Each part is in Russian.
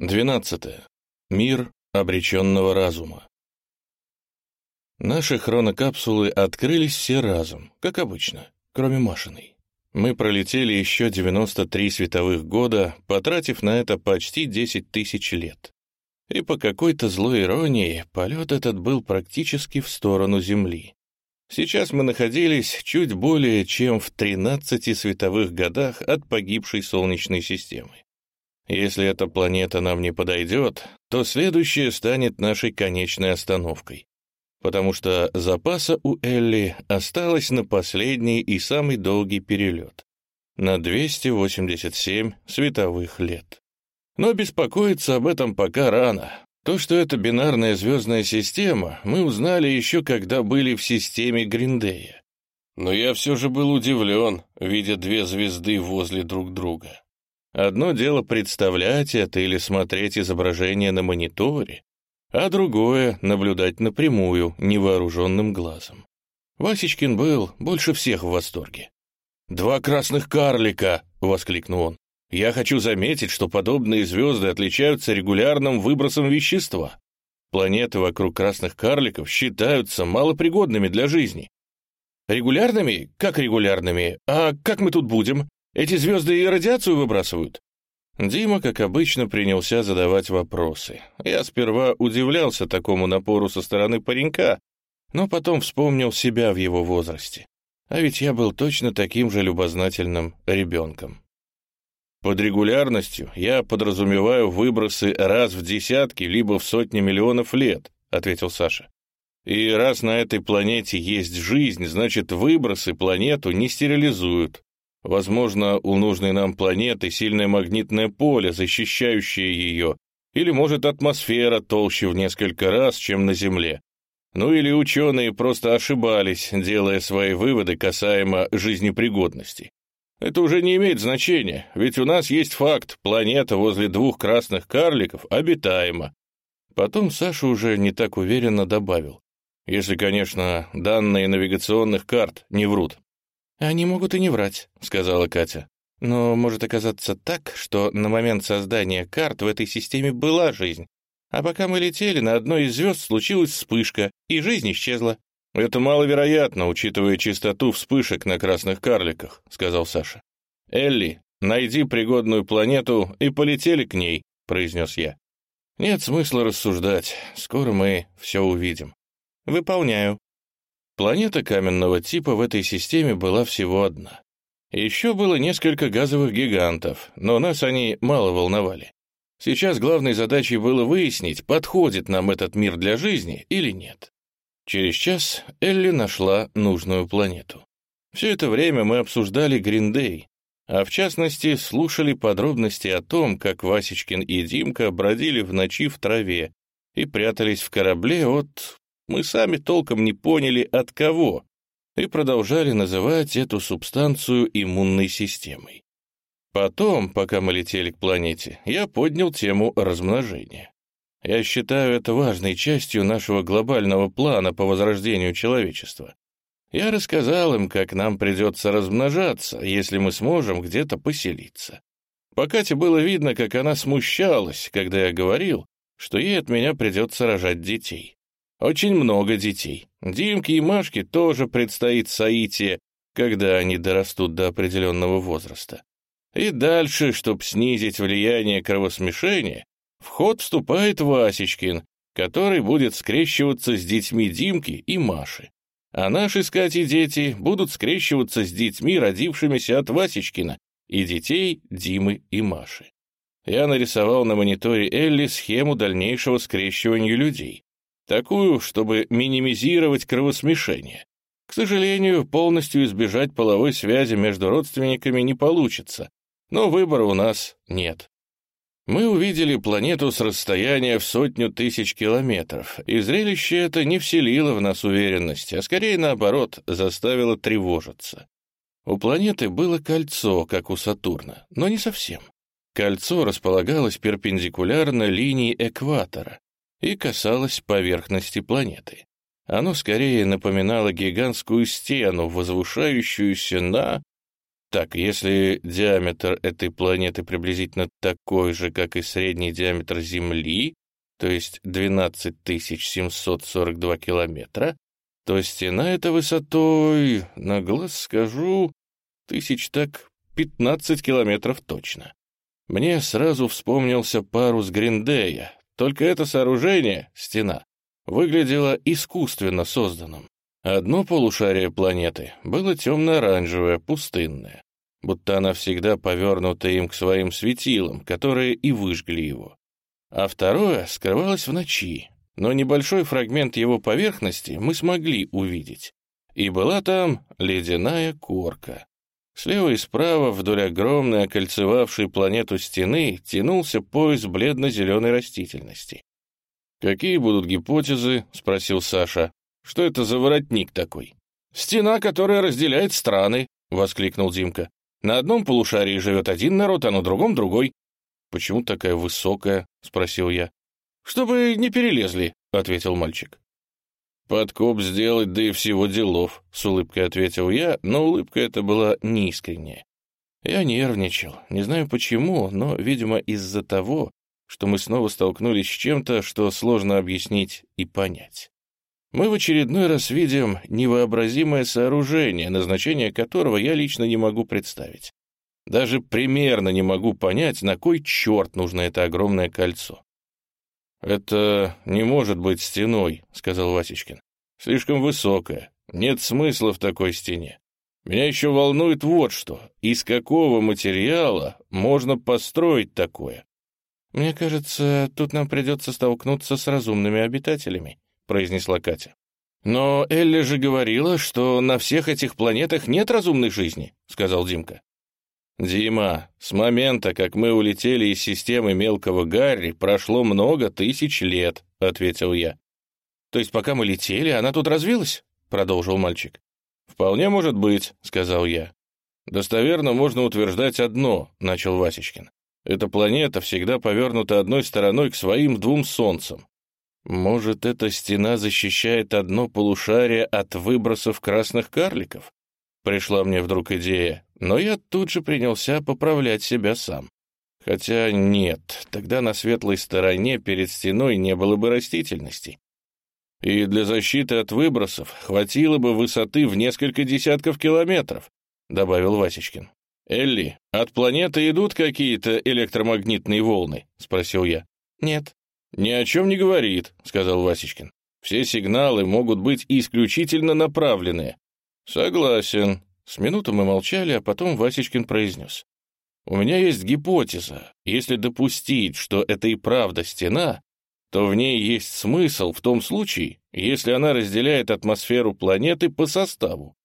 12. Мир обреченного разума. Наши хронокапсулы открылись все разом, как обычно, кроме Машиной. Мы пролетели еще 93 световых года, потратив на это почти 10 тысяч лет. И по какой-то злой иронии полет этот был практически в сторону Земли. Сейчас мы находились чуть более чем в 13 световых годах от погибшей Солнечной системы. Если эта планета нам не подойдет, то следующая станет нашей конечной остановкой. Потому что запаса у Элли осталось на последний и самый долгий перелет. На 287 световых лет. Но беспокоиться об этом пока рано. То, что это бинарная звездная система, мы узнали еще когда были в системе Гриндея. Но я все же был удивлен, видя две звезды возле друг друга. Одно дело представлять это или смотреть изображение на мониторе, а другое — наблюдать напрямую, невооруженным глазом. Васечкин был больше всех в восторге. «Два красных карлика!» — воскликнул он. «Я хочу заметить, что подобные звезды отличаются регулярным выбросом вещества. Планеты вокруг красных карликов считаются малопригодными для жизни». «Регулярными? Как регулярными? А как мы тут будем? Эти звезды и радиацию выбрасывают?» Дима, как обычно, принялся задавать вопросы. Я сперва удивлялся такому напору со стороны паренька, но потом вспомнил себя в его возрасте. А ведь я был точно таким же любознательным ребенком. Под регулярностью я подразумеваю выбросы раз в десятки либо в сотни миллионов лет, ответил Саша. И раз на этой планете есть жизнь, значит выбросы планету не стерилизуют, Возможно, у нужной нам планеты сильное магнитное поле, защищающее ее, или, может, атмосфера толще в несколько раз, чем на Земле. Ну или ученые просто ошибались, делая свои выводы касаемо жизнепригодности. Это уже не имеет значения, ведь у нас есть факт, планета возле двух красных карликов обитаема. Потом Саша уже не так уверенно добавил. Если, конечно, данные навигационных карт не врут. «Они могут и не врать», — сказала Катя. «Но может оказаться так, что на момент создания карт в этой системе была жизнь, а пока мы летели, на одной из звезд случилась вспышка, и жизнь исчезла». «Это маловероятно, учитывая частоту вспышек на красных карликах», — сказал Саша. «Элли, найди пригодную планету и полетели к ней», — произнес я. «Нет смысла рассуждать, скоро мы все увидим». «Выполняю», Планета каменного типа в этой системе была всего одна. Еще было несколько газовых гигантов, но нас они мало волновали. Сейчас главной задачей было выяснить, подходит нам этот мир для жизни или нет. Через час Элли нашла нужную планету. Все это время мы обсуждали Гриндей, а в частности слушали подробности о том, как Васечкин и Димка бродили в ночи в траве и прятались в корабле от мы сами толком не поняли от кого и продолжали называть эту субстанцию иммунной системой. Потом, пока мы летели к планете, я поднял тему размножения. Я считаю это важной частью нашего глобального плана по возрождению человечества. Я рассказал им, как нам придется размножаться, если мы сможем где-то поселиться. По Кате было видно, как она смущалась, когда я говорил, что ей от меня придется рожать детей. Очень много детей. Димке и Машке тоже предстоит соитие, когда они дорастут до определенного возраста. И дальше, чтобы снизить влияние кровосмешения, в ход вступает Васечкин, который будет скрещиваться с детьми Димки и Маши. А наши с Катей дети будут скрещиваться с детьми, родившимися от Васечкина, и детей Димы и Маши. Я нарисовал на мониторе Элли схему дальнейшего скрещивания людей. Такую, чтобы минимизировать кровосмешение. К сожалению, полностью избежать половой связи между родственниками не получится, но выбора у нас нет. Мы увидели планету с расстояния в сотню тысяч километров, и зрелище это не вселило в нас уверенность, а скорее наоборот, заставило тревожиться. У планеты было кольцо, как у Сатурна, но не совсем. Кольцо располагалось перпендикулярно линии экватора, и касалось поверхности планеты. Оно скорее напоминало гигантскую стену, возвышающуюся на... Так, если диаметр этой планеты приблизительно такой же, как и средний диаметр Земли, то есть 12 742 километра, то стена эта высотой, на глаз скажу, тысяч так 15 километров точно. Мне сразу вспомнился парус Гриндея, только это сооружение, стена, выглядело искусственно созданным. Одно полушарие планеты было темно-оранжевое, пустынное, будто она всегда повернута им к своим светилам, которые и выжгли его. А второе скрывалось в ночи, но небольшой фрагмент его поверхности мы смогли увидеть. И была там ледяная корка. Слева и справа вдоль огромной окольцевавшей планету стены тянулся пояс бледно-зеленой растительности. «Какие будут гипотезы?» — спросил Саша. «Что это за воротник такой?» «Стена, которая разделяет страны», — воскликнул Димка. «На одном полушарии живет один народ, а на другом — другой». «Почему такая высокая?» — спросил я. «Чтобы не перелезли», — ответил мальчик. «Подкоп сделать, да и всего делов», — с улыбкой ответил я, но улыбка эта была неискренняя. Я нервничал, не знаю почему, но, видимо, из-за того, что мы снова столкнулись с чем-то, что сложно объяснить и понять. Мы в очередной раз видим невообразимое сооружение, назначение которого я лично не могу представить. Даже примерно не могу понять, на кой черт нужно это огромное кольцо. «Это не может быть стеной», — сказал Васечкин. «Слишком высокая. Нет смысла в такой стене. Меня еще волнует вот что. Из какого материала можно построить такое?» «Мне кажется, тут нам придется столкнуться с разумными обитателями», — произнесла Катя. «Но Элли же говорила, что на всех этих планетах нет разумной жизни», — сказал Димка. «Дима, с момента, как мы улетели из системы мелкого Гарри, прошло много тысяч лет», — ответил я. «То есть пока мы летели, она тут развилась?» — продолжил мальчик. «Вполне может быть», — сказал я. «Достоверно можно утверждать одно», — начал Васечкин. «Эта планета всегда повернута одной стороной к своим двум солнцам. Может, эта стена защищает одно полушарие от выбросов красных карликов? Пришла мне вдруг идея, но я тут же принялся поправлять себя сам. Хотя нет, тогда на светлой стороне перед стеной не было бы растительности. И для защиты от выбросов хватило бы высоты в несколько десятков километров, добавил Васечкин. «Элли, от планеты идут какие-то электромагнитные волны?» — спросил я. «Нет». «Ни о чем не говорит», — сказал Васечкин. «Все сигналы могут быть исключительно направленные». «Согласен», с минуту мы молчали, а потом Васечкин произнес. «У меня есть гипотеза. Если допустить, что это и правда стена, то в ней есть смысл в том случае, если она разделяет атмосферу планеты по составу.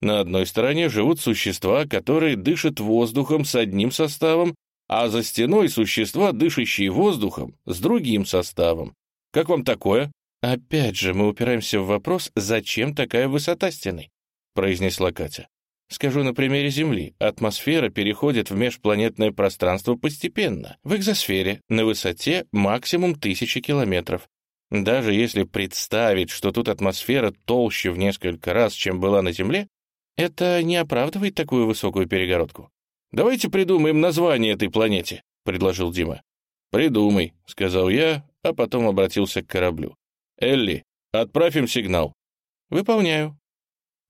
На одной стороне живут существа, которые дышат воздухом с одним составом, а за стеной существа, дышащие воздухом, с другим составом. Как вам такое? Опять же, мы упираемся в вопрос, зачем такая высота стены, произнесла Катя. Скажу на примере Земли. Атмосфера переходит в межпланетное пространство постепенно, в экзосфере, на высоте максимум тысячи километров. Даже если представить, что тут атмосфера толще в несколько раз, чем была на Земле, это не оправдывает такую высокую перегородку. «Давайте придумаем название этой планете», — предложил Дима. «Придумай», — сказал я, а потом обратился к кораблю. «Элли, отправим сигнал». «Выполняю».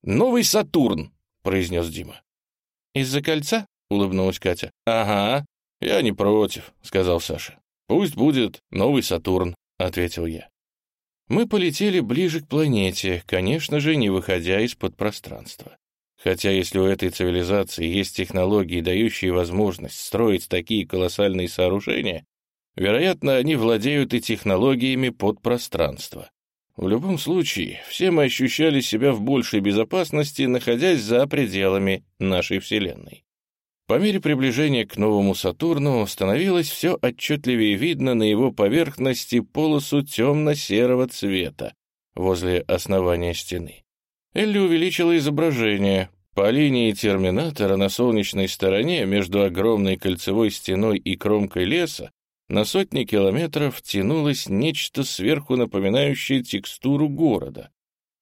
«Новый Сатурн», — произнес Дима. «Из-за кольца?» — улыбнулась Катя. «Ага, я не против», — сказал Саша. «Пусть будет новый Сатурн», — ответил я. Мы полетели ближе к планете, конечно же, не выходя из-под пространства. Хотя если у этой цивилизации есть технологии, дающие возможность строить такие колоссальные сооружения, вероятно, они владеют и технологиями подпространства. В любом случае, все мы ощущали себя в большей безопасности, находясь за пределами нашей Вселенной. По мере приближения к новому Сатурну становилось все отчетливее видно на его поверхности полосу темно-серого цвета возле основания стены. Элли увеличила изображение. По линии терминатора на солнечной стороне между огромной кольцевой стеной и кромкой леса на сотни километров тянулось нечто сверху напоминающее текстуру города.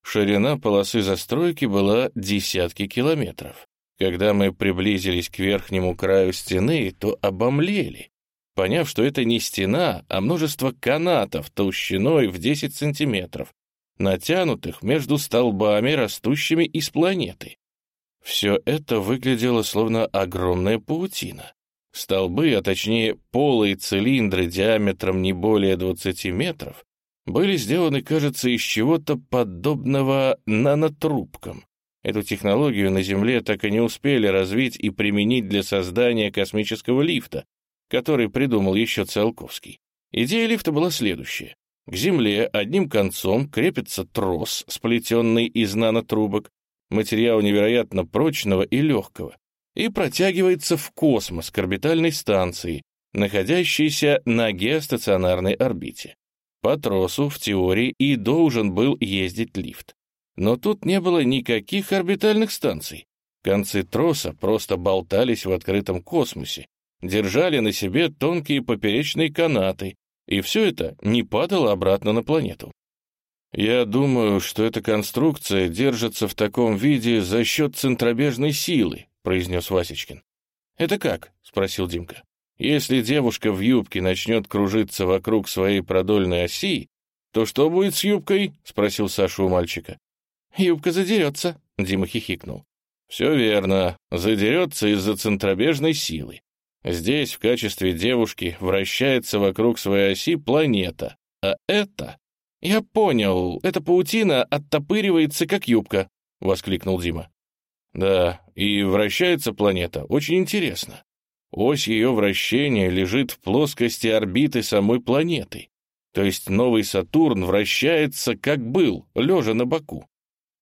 Ширина полосы застройки была десятки километров. Когда мы приблизились к верхнему краю стены, то обомлели, поняв, что это не стена, а множество канатов толщиной в 10 сантиметров, натянутых между столбами, растущими из планеты. Все это выглядело словно огромная паутина. Столбы, а точнее полые цилиндры диаметром не более 20 метров, были сделаны, кажется, из чего-то подобного нанотрубкам. Эту технологию на Земле так и не успели развить и применить для создания космического лифта, который придумал еще Циолковский. Идея лифта была следующая. К Земле одним концом крепится трос, сплетенный из нанотрубок, материала невероятно прочного и легкого, и протягивается в космос к орбитальной станции, находящейся на геостационарной орбите. По тросу, в теории, и должен был ездить лифт. Но тут не было никаких орбитальных станций. Концы троса просто болтались в открытом космосе, держали на себе тонкие поперечные канаты, и все это не падало обратно на планету. «Я думаю, что эта конструкция держится в таком виде за счет центробежной силы», — произнес Васечкин. «Это как?» — спросил Димка. «Если девушка в юбке начнет кружиться вокруг своей продольной оси, то что будет с юбкой?» — спросил Саша у мальчика. «Юбка задерется», — Дима хихикнул. «Все верно, задерется из-за центробежной силы. Здесь в качестве девушки вращается вокруг своей оси планета, а это...» «Я понял, эта паутина оттопыривается, как юбка», — воскликнул Дима. «Да, и вращается планета очень интересно. Ось ее вращения лежит в плоскости орбиты самой планеты. То есть новый Сатурн вращается, как был, лежа на боку.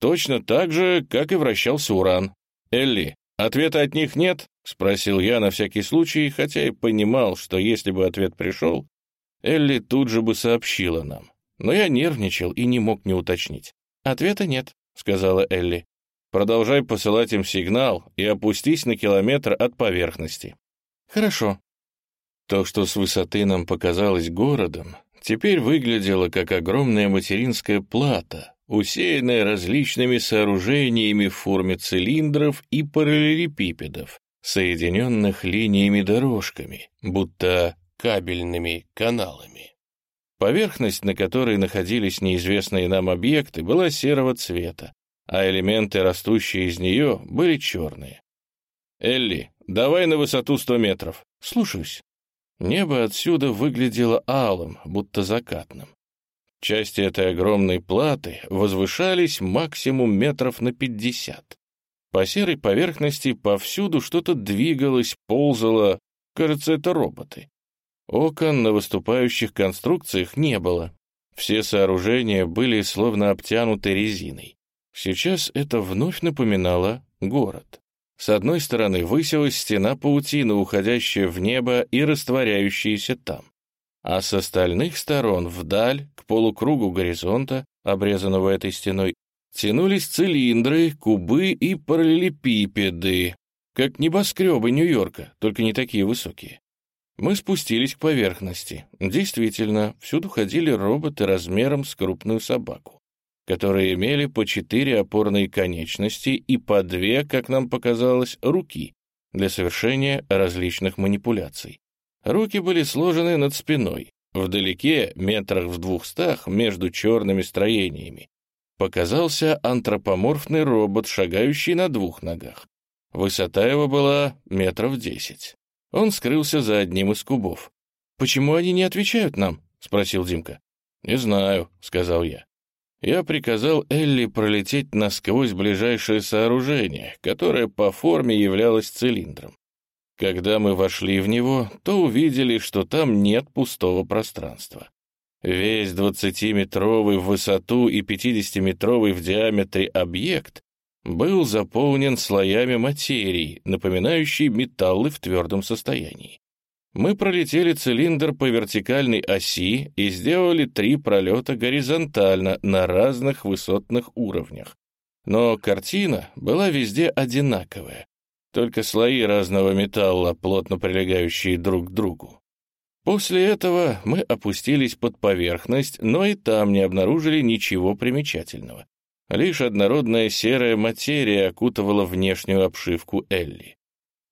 Точно так же, как и вращался Уран. Элли, ответа от них нет? Спросил я на всякий случай, хотя и понимал, что если бы ответ пришел, Элли тут же бы сообщила нам. Но я нервничал и не мог не уточнить. «Ответа нет», — сказала Элли. «Продолжай посылать им сигнал и опустись на километр от поверхности». «Хорошо». То, что с высоты нам показалось городом, теперь выглядело как огромная материнская плата, усеянная различными сооружениями в форме цилиндров и параллелепипедов, соединенных линиями-дорожками, будто кабельными каналами. Поверхность, на которой находились неизвестные нам объекты, была серого цвета, а элементы, растущие из нее, были черные. «Элли, давай на высоту сто метров». «Слушаюсь». Небо отсюда выглядело алым, будто закатным. Части этой огромной платы возвышались максимум метров на пятьдесят. По серой поверхности повсюду что-то двигалось, ползало. Кажется, это роботы. Окон на выступающих конструкциях не было. Все сооружения были словно обтянуты резиной. Сейчас это вновь напоминало город. С одной стороны высилась стена паутины, уходящая в небо и растворяющаяся там а с остальных сторон вдаль, к полукругу горизонта, обрезанного этой стеной, тянулись цилиндры, кубы и параллелепипеды, как небоскребы Нью-Йорка, только не такие высокие. Мы спустились к поверхности. Действительно, всюду ходили роботы размером с крупную собаку, которые имели по четыре опорные конечности и по две, как нам показалось, руки для совершения различных манипуляций. Руки были сложены над спиной. Вдалеке, метрах в двухстах, между черными строениями, показался антропоморфный робот, шагающий на двух ногах. Высота его была метров десять. Он скрылся за одним из кубов. «Почему они не отвечают нам?» — спросил Димка. «Не знаю», — сказал я. Я приказал Элли пролететь насквозь ближайшее сооружение, которое по форме являлось цилиндром. Когда мы вошли в него, то увидели, что там нет пустого пространства. Весь 20-метровый в высоту и 50-метровый в диаметре объект был заполнен слоями материи, напоминающей металлы в твердом состоянии. Мы пролетели цилиндр по вертикальной оси и сделали три пролета горизонтально на разных высотных уровнях. Но картина была везде одинаковая, только слои разного металла, плотно прилегающие друг к другу. После этого мы опустились под поверхность, но и там не обнаружили ничего примечательного. Лишь однородная серая материя окутывала внешнюю обшивку Элли.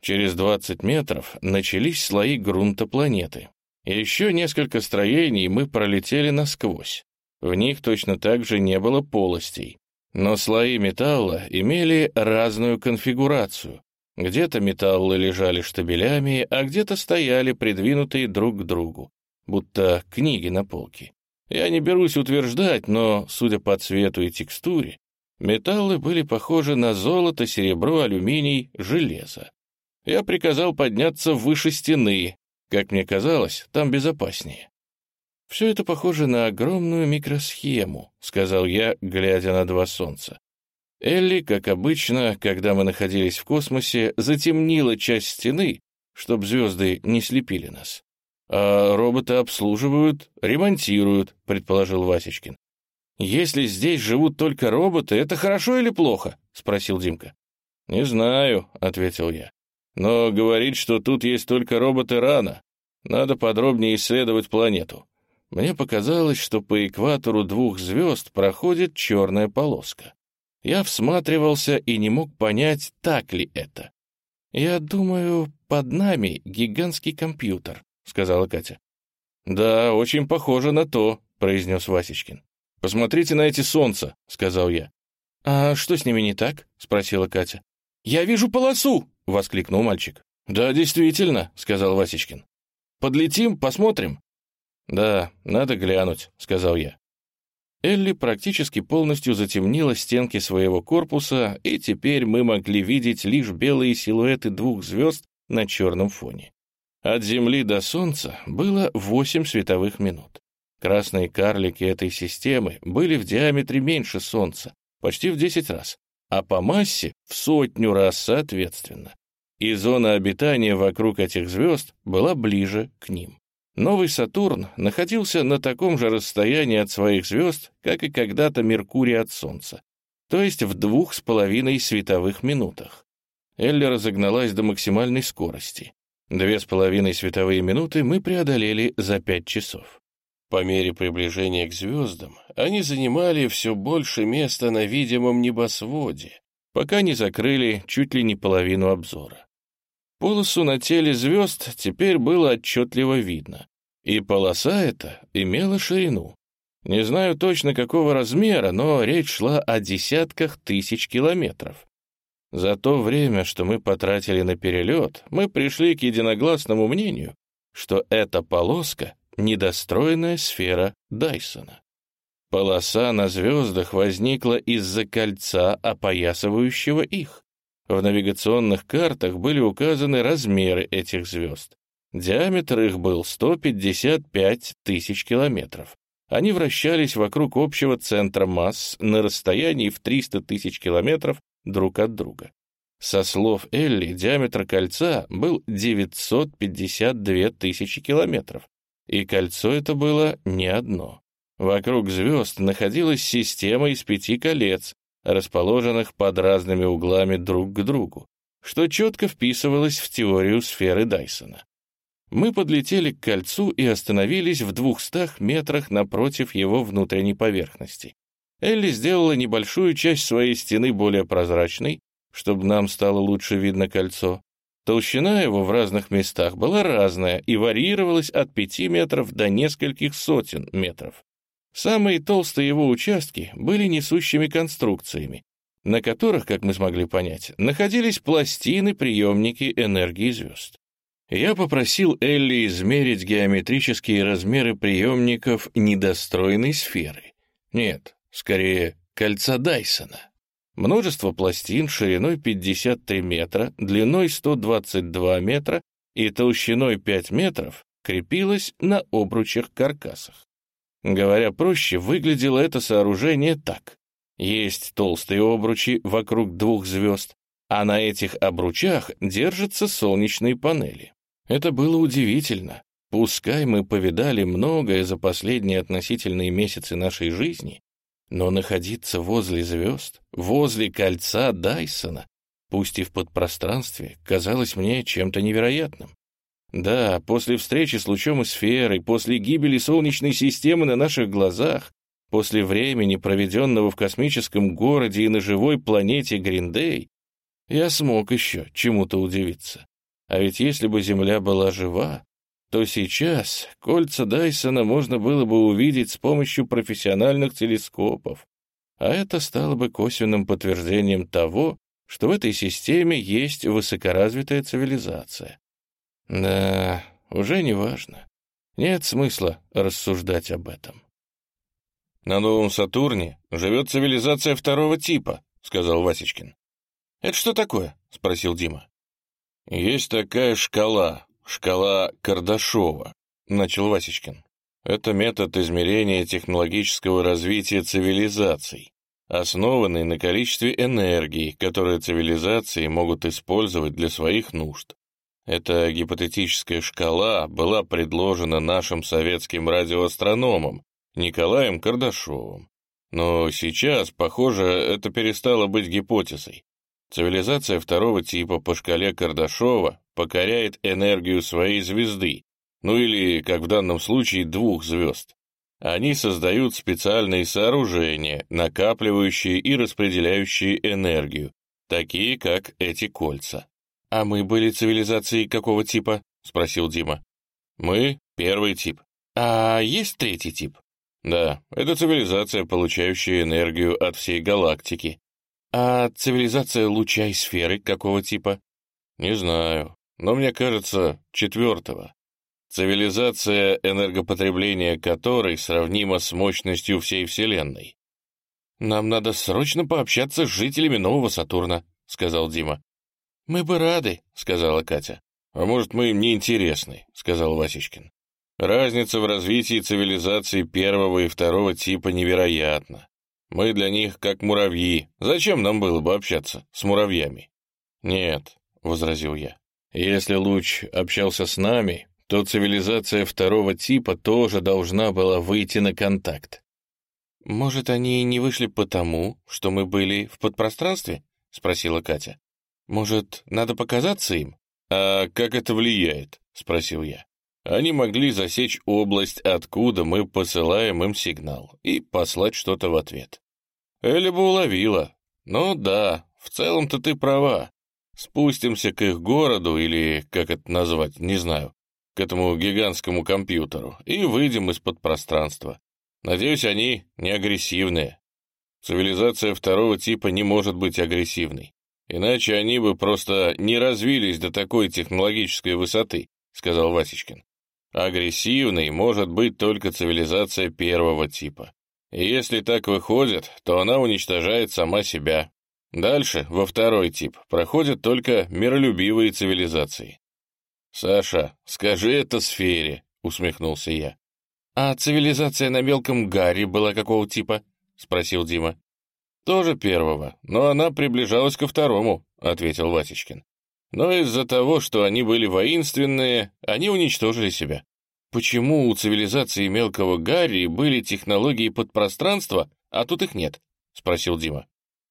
Через 20 метров начались слои грунта планеты. Еще несколько строений мы пролетели насквозь. В них точно так же не было полостей. Но слои металла имели разную конфигурацию. Где-то металлы лежали штабелями, а где-то стояли придвинутые друг к другу, будто книги на полке. Я не берусь утверждать, но, судя по цвету и текстуре, металлы были похожи на золото, серебро, алюминий, железо. Я приказал подняться выше стены. Как мне казалось, там безопаснее. «Все это похоже на огромную микросхему», — сказал я, глядя на два солнца. Элли, как обычно, когда мы находились в космосе, затемнила часть стены, чтобы звезды не слепили нас. «А роботы обслуживают, ремонтируют», — предположил Васечкин. «Если здесь живут только роботы, это хорошо или плохо?» — спросил Димка. «Не знаю», — ответил я. «Но говорить, что тут есть только роботы, рано. Надо подробнее исследовать планету. Мне показалось, что по экватору двух звезд проходит черная полоска. Я всматривался и не мог понять, так ли это. «Я думаю, под нами гигантский компьютер», — сказала Катя. «Да, очень похоже на то», — произнес Васечкин. «Посмотрите на эти солнца», — сказал я. «А что с ними не так?» — спросила Катя. «Я вижу полосу!» — воскликнул мальчик. «Да, действительно», — сказал Васечкин. «Подлетим, посмотрим». «Да, надо глянуть», — сказал я. Элли практически полностью затемнила стенки своего корпуса, и теперь мы могли видеть лишь белые силуэты двух звезд на черном фоне. От Земли до Солнца было 8 световых минут. Красные карлики этой системы были в диаметре меньше Солнца, почти в 10 раз, а по массе в сотню раз соответственно. И зона обитания вокруг этих звезд была ближе к ним. Новый Сатурн находился на таком же расстоянии от своих звезд, как и когда-то Меркурий от Солнца, то есть в двух с половиной световых минутах. Элли разогналась до максимальной скорости. Две с половиной световые минуты мы преодолели за пять часов. По мере приближения к звездам они занимали все больше места на видимом небосводе, пока не закрыли чуть ли не половину обзора. Полосу на теле звезд теперь было отчетливо видно, и полоса эта имела ширину. Не знаю точно какого размера, но речь шла о десятках тысяч километров. За то время, что мы потратили на перелет, мы пришли к единогласному мнению, что эта полоска — недостроенная сфера Дайсона. Полоса на звездах возникла из-за кольца, опоясывающего их. В навигационных картах были указаны размеры этих звезд. Диаметр их был 155 тысяч километров. Они вращались вокруг общего центра масс на расстоянии в 300 тысяч километров друг от друга. Со слов Элли, диаметр кольца был 952 тысячи километров, и кольцо это было не одно. Вокруг звезд находилась система из пяти колец, расположенных под разными углами друг к другу, что четко вписывалось в теорию сферы Дайсона. Мы подлетели к кольцу и остановились в двухстах метрах напротив его внутренней поверхности. Элли сделала небольшую часть своей стены более прозрачной, чтобы нам стало лучше видно кольцо. Толщина его в разных местах была разная и варьировалась от пяти метров до нескольких сотен метров. Самые толстые его участки были несущими конструкциями, на которых, как мы смогли понять, находились пластины-приемники энергии звезд. Я попросил Элли измерить геометрические размеры приемников недостроенной сферы. Нет, скорее, кольца Дайсона. Множество пластин шириной 53 метра, длиной 122 метра и толщиной 5 метров крепилось на обручах-каркасах. Говоря проще, выглядело это сооружение так. Есть толстые обручи вокруг двух звезд, а на этих обручах держатся солнечные панели. Это было удивительно. Пускай мы повидали многое за последние относительные месяцы нашей жизни, но находиться возле звезд, возле кольца Дайсона, пусть и в подпространстве, казалось мне чем-то невероятным. Да, после встречи с лучом и сферой, после гибели Солнечной системы на наших глазах, после времени, проведенного в космическом городе и на живой планете Гриндей, я смог еще чему-то удивиться. А ведь если бы Земля была жива, то сейчас кольца Дайсона можно было бы увидеть с помощью профессиональных телескопов, а это стало бы косвенным подтверждением того, что в этой системе есть высокоразвитая цивилизация. Да, уже не важно. Нет смысла рассуждать об этом. «На новом Сатурне живет цивилизация второго типа», — сказал Васечкин. «Это что такое?» — спросил Дима. «Есть такая шкала, шкала Кардашова», — начал Васечкин. «Это метод измерения технологического развития цивилизаций, основанный на количестве энергии, которые цивилизации могут использовать для своих нужд. Эта гипотетическая шкала была предложена нашим советским радиоастрономом Николаем Кардашовым. Но сейчас, похоже, это перестало быть гипотезой. Цивилизация второго типа по шкале Кардашова покоряет энергию своей звезды, ну или, как в данном случае, двух звезд. Они создают специальные сооружения, накапливающие и распределяющие энергию, такие как эти кольца. «А мы были цивилизацией какого типа?» — спросил Дима. «Мы — первый тип». «А есть третий тип?» Да, это цивилизация, получающая энергию от всей галактики. А цивилизация луча и сферы какого типа? Не знаю, но мне кажется, четвертого. Цивилизация, энергопотребления которой сравнима с мощностью всей Вселенной. «Нам надо срочно пообщаться с жителями Нового Сатурна», — сказал Дима. «Мы бы рады», — сказала Катя. «А может, мы им не интересны», — сказал Васечкин. Разница в развитии цивилизации первого и второго типа невероятна. Мы для них как муравьи. Зачем нам было бы общаться с муравьями? Нет, — возразил я. Если луч общался с нами, то цивилизация второго типа тоже должна была выйти на контакт. «Может, они не вышли потому, что мы были в подпространстве?» — спросила Катя. «Может, надо показаться им?» «А как это влияет?» — спросил я. Они могли засечь область, откуда мы посылаем им сигнал, и послать что-то в ответ. Эля бы уловила. Ну да, в целом-то ты права. Спустимся к их городу, или как это назвать, не знаю, к этому гигантскому компьютеру, и выйдем из-под пространства. Надеюсь, они не агрессивные. Цивилизация второго типа не может быть агрессивной. Иначе они бы просто не развились до такой технологической высоты, сказал Васечкин. Агрессивной может быть только цивилизация первого типа. И если так выходит, то она уничтожает сама себя. Дальше, во второй тип, проходят только миролюбивые цивилизации. «Саша, скажи это сфере», — усмехнулся я. «А цивилизация на мелком Гарри была какого типа?» — спросил Дима. «Тоже первого, но она приближалась ко второму», — ответил Васечкин. Но из-за того, что они были воинственные, они уничтожили себя. Почему у цивилизации мелкого Гарри были технологии подпространства, а тут их нет? — спросил Дима.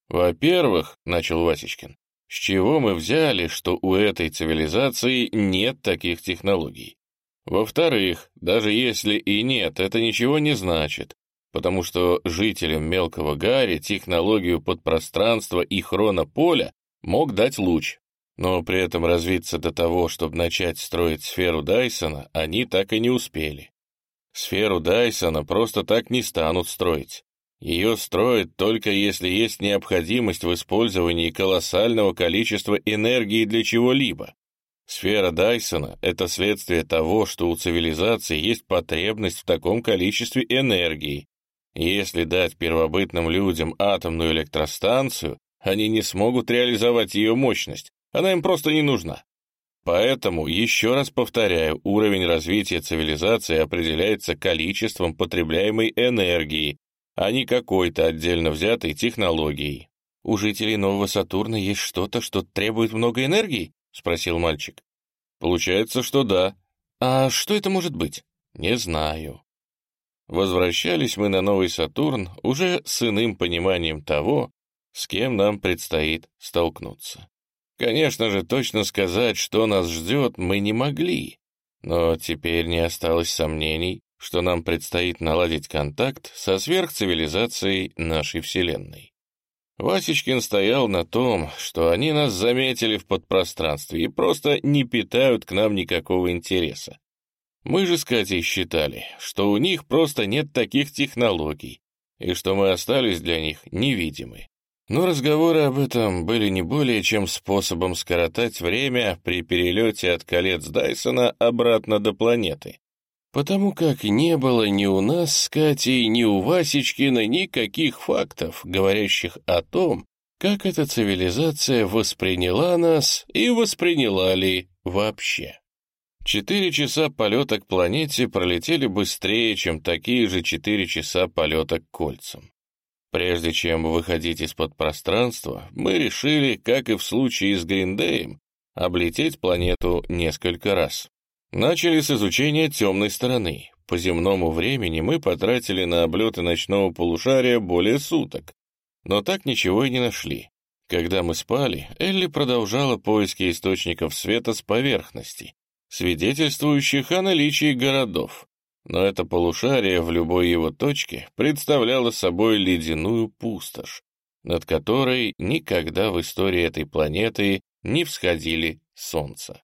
«Во-первых, — начал Васечкин, — с чего мы взяли, что у этой цивилизации нет таких технологий? Во-вторых, даже если и нет, это ничего не значит, потому что жителям мелкого Гарри технологию подпространства и хронополя мог дать луч, но при этом развиться до того, чтобы начать строить сферу Дайсона, они так и не успели. Сферу Дайсона просто так не станут строить. Ее строят только если есть необходимость в использовании колоссального количества энергии для чего-либо. Сфера Дайсона — это следствие того, что у цивилизации есть потребность в таком количестве энергии. Если дать первобытным людям атомную электростанцию, они не смогут реализовать ее мощность, она им просто не нужна. Поэтому, еще раз повторяю, уровень развития цивилизации определяется количеством потребляемой энергии, а не какой-то отдельно взятой технологией. «У жителей нового Сатурна есть что-то, что требует много энергии?» — спросил мальчик. «Получается, что да. А что это может быть?» «Не знаю». Возвращались мы на новый Сатурн уже с иным пониманием того, с кем нам предстоит столкнуться. Конечно же, точно сказать, что нас ждет, мы не могли. Но теперь не осталось сомнений, что нам предстоит наладить контакт со сверхцивилизацией нашей Вселенной. Васечкин стоял на том, что они нас заметили в подпространстве и просто не питают к нам никакого интереса. Мы же с Катей считали, что у них просто нет таких технологий, и что мы остались для них невидимы. Но разговоры об этом были не более чем способом скоротать время при перелете от колец Дайсона обратно до планеты потому как не было ни у нас с Катей, ни у Васечкина никаких фактов, говорящих о том, как эта цивилизация восприняла нас и восприняла ли вообще. Четыре часа полета к планете пролетели быстрее, чем такие же четыре часа полета к кольцам. Прежде чем выходить из-под пространства, мы решили, как и в случае с Гриндеем, облететь планету несколько раз. Начали с изучения темной стороны. По земному времени мы потратили на облеты ночного полушария более суток, но так ничего и не нашли. Когда мы спали, Элли продолжала поиски источников света с поверхности, свидетельствующих о наличии городов. Но это полушарие в любой его точке представляло собой ледяную пустошь, над которой никогда в истории этой планеты не всходили солнца.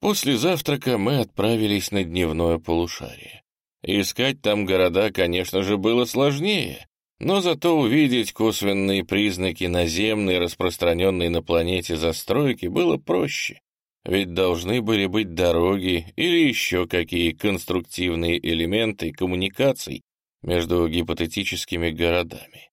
После завтрака мы отправились на дневное полушарие. Искать там города, конечно же, было сложнее, но зато увидеть косвенные признаки наземной, распространенной на планете застройки, было проще. Ведь должны были быть дороги или еще какие конструктивные элементы коммуникаций между гипотетическими городами.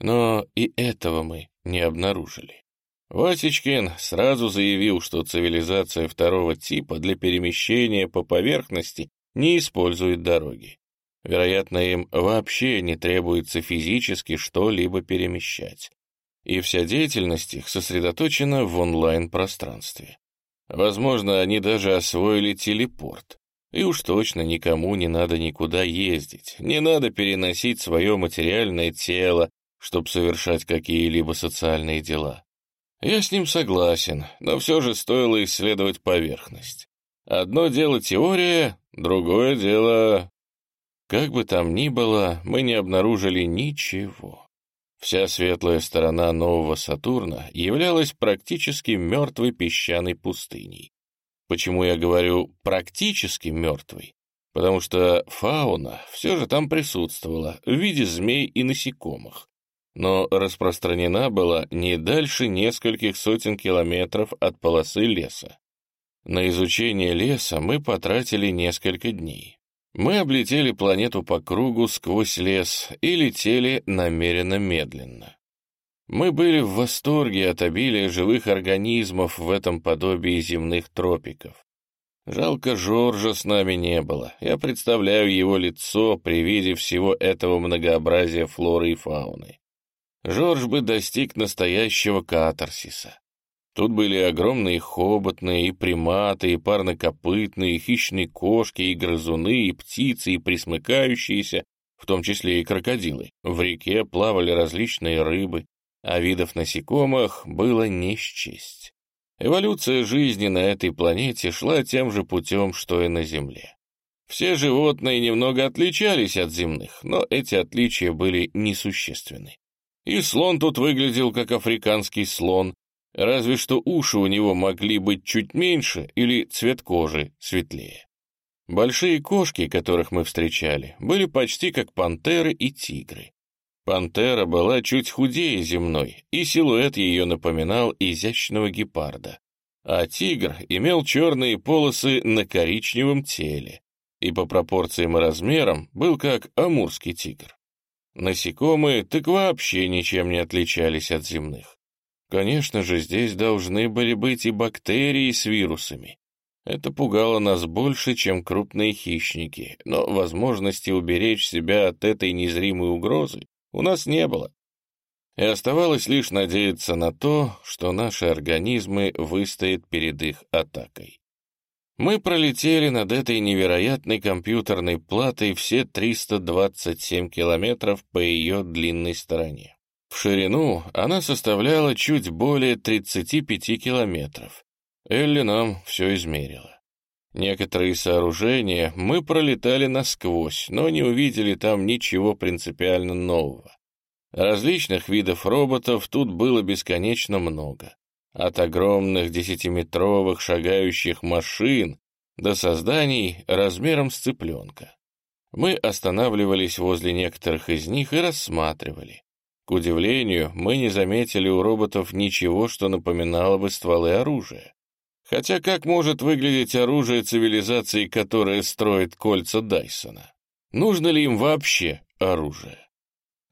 Но и этого мы не обнаружили. Васечкин сразу заявил, что цивилизация второго типа для перемещения по поверхности не использует дороги. Вероятно, им вообще не требуется физически что-либо перемещать. И вся деятельность их сосредоточена в онлайн-пространстве. Возможно, они даже освоили телепорт. И уж точно никому не надо никуда ездить, не надо переносить свое материальное тело, чтобы совершать какие-либо социальные дела. Я с ним согласен, но все же стоило исследовать поверхность. Одно дело теория, другое дело... Как бы там ни было, мы не обнаружили ничего. Вся светлая сторона нового Сатурна являлась практически мертвой песчаной пустыней. Почему я говорю «практически мертвой»? Потому что фауна все же там присутствовала в виде змей и насекомых, но распространена была не дальше нескольких сотен километров от полосы леса. На изучение леса мы потратили несколько дней. Мы облетели планету по кругу сквозь лес и летели намеренно медленно. Мы были в восторге от обилия живых организмов в этом подобии земных тропиков. Жалко, Жоржа с нами не было. Я представляю его лицо при виде всего этого многообразия флоры и фауны. Жорж бы достиг настоящего катарсиса. Тут были огромные хоботные, и приматы, и парнокопытные, и хищные кошки, и грызуны, и птицы, и присмыкающиеся, в том числе и крокодилы. В реке плавали различные рыбы, а видов насекомых было не счесть. Эволюция жизни на этой планете шла тем же путем, что и на Земле. Все животные немного отличались от земных, но эти отличия были несущественны. И слон тут выглядел как африканский слон, разве что уши у него могли быть чуть меньше или цвет кожи светлее. Большие кошки, которых мы встречали, были почти как пантеры и тигры. Пантера была чуть худее земной, и силуэт ее напоминал изящного гепарда. А тигр имел черные полосы на коричневом теле, и по пропорциям и размерам был как амурский тигр. Насекомые так вообще ничем не отличались от земных. Конечно же, здесь должны были быть и бактерии с вирусами. Это пугало нас больше, чем крупные хищники, но возможности уберечь себя от этой незримой угрозы у нас не было. И оставалось лишь надеяться на то, что наши организмы выстоят перед их атакой. Мы пролетели над этой невероятной компьютерной платой все 327 километров по ее длинной стороне. В ширину она составляла чуть более 35 километров. Элли нам все измерила. Некоторые сооружения мы пролетали насквозь, но не увидели там ничего принципиально нового. Различных видов роботов тут было бесконечно много. От огромных десятиметровых шагающих машин до созданий размером с цыпленка. Мы останавливались возле некоторых из них и рассматривали. К удивлению, мы не заметили у роботов ничего, что напоминало бы стволы оружия. Хотя как может выглядеть оружие цивилизации, которая строит кольца Дайсона? Нужно ли им вообще оружие?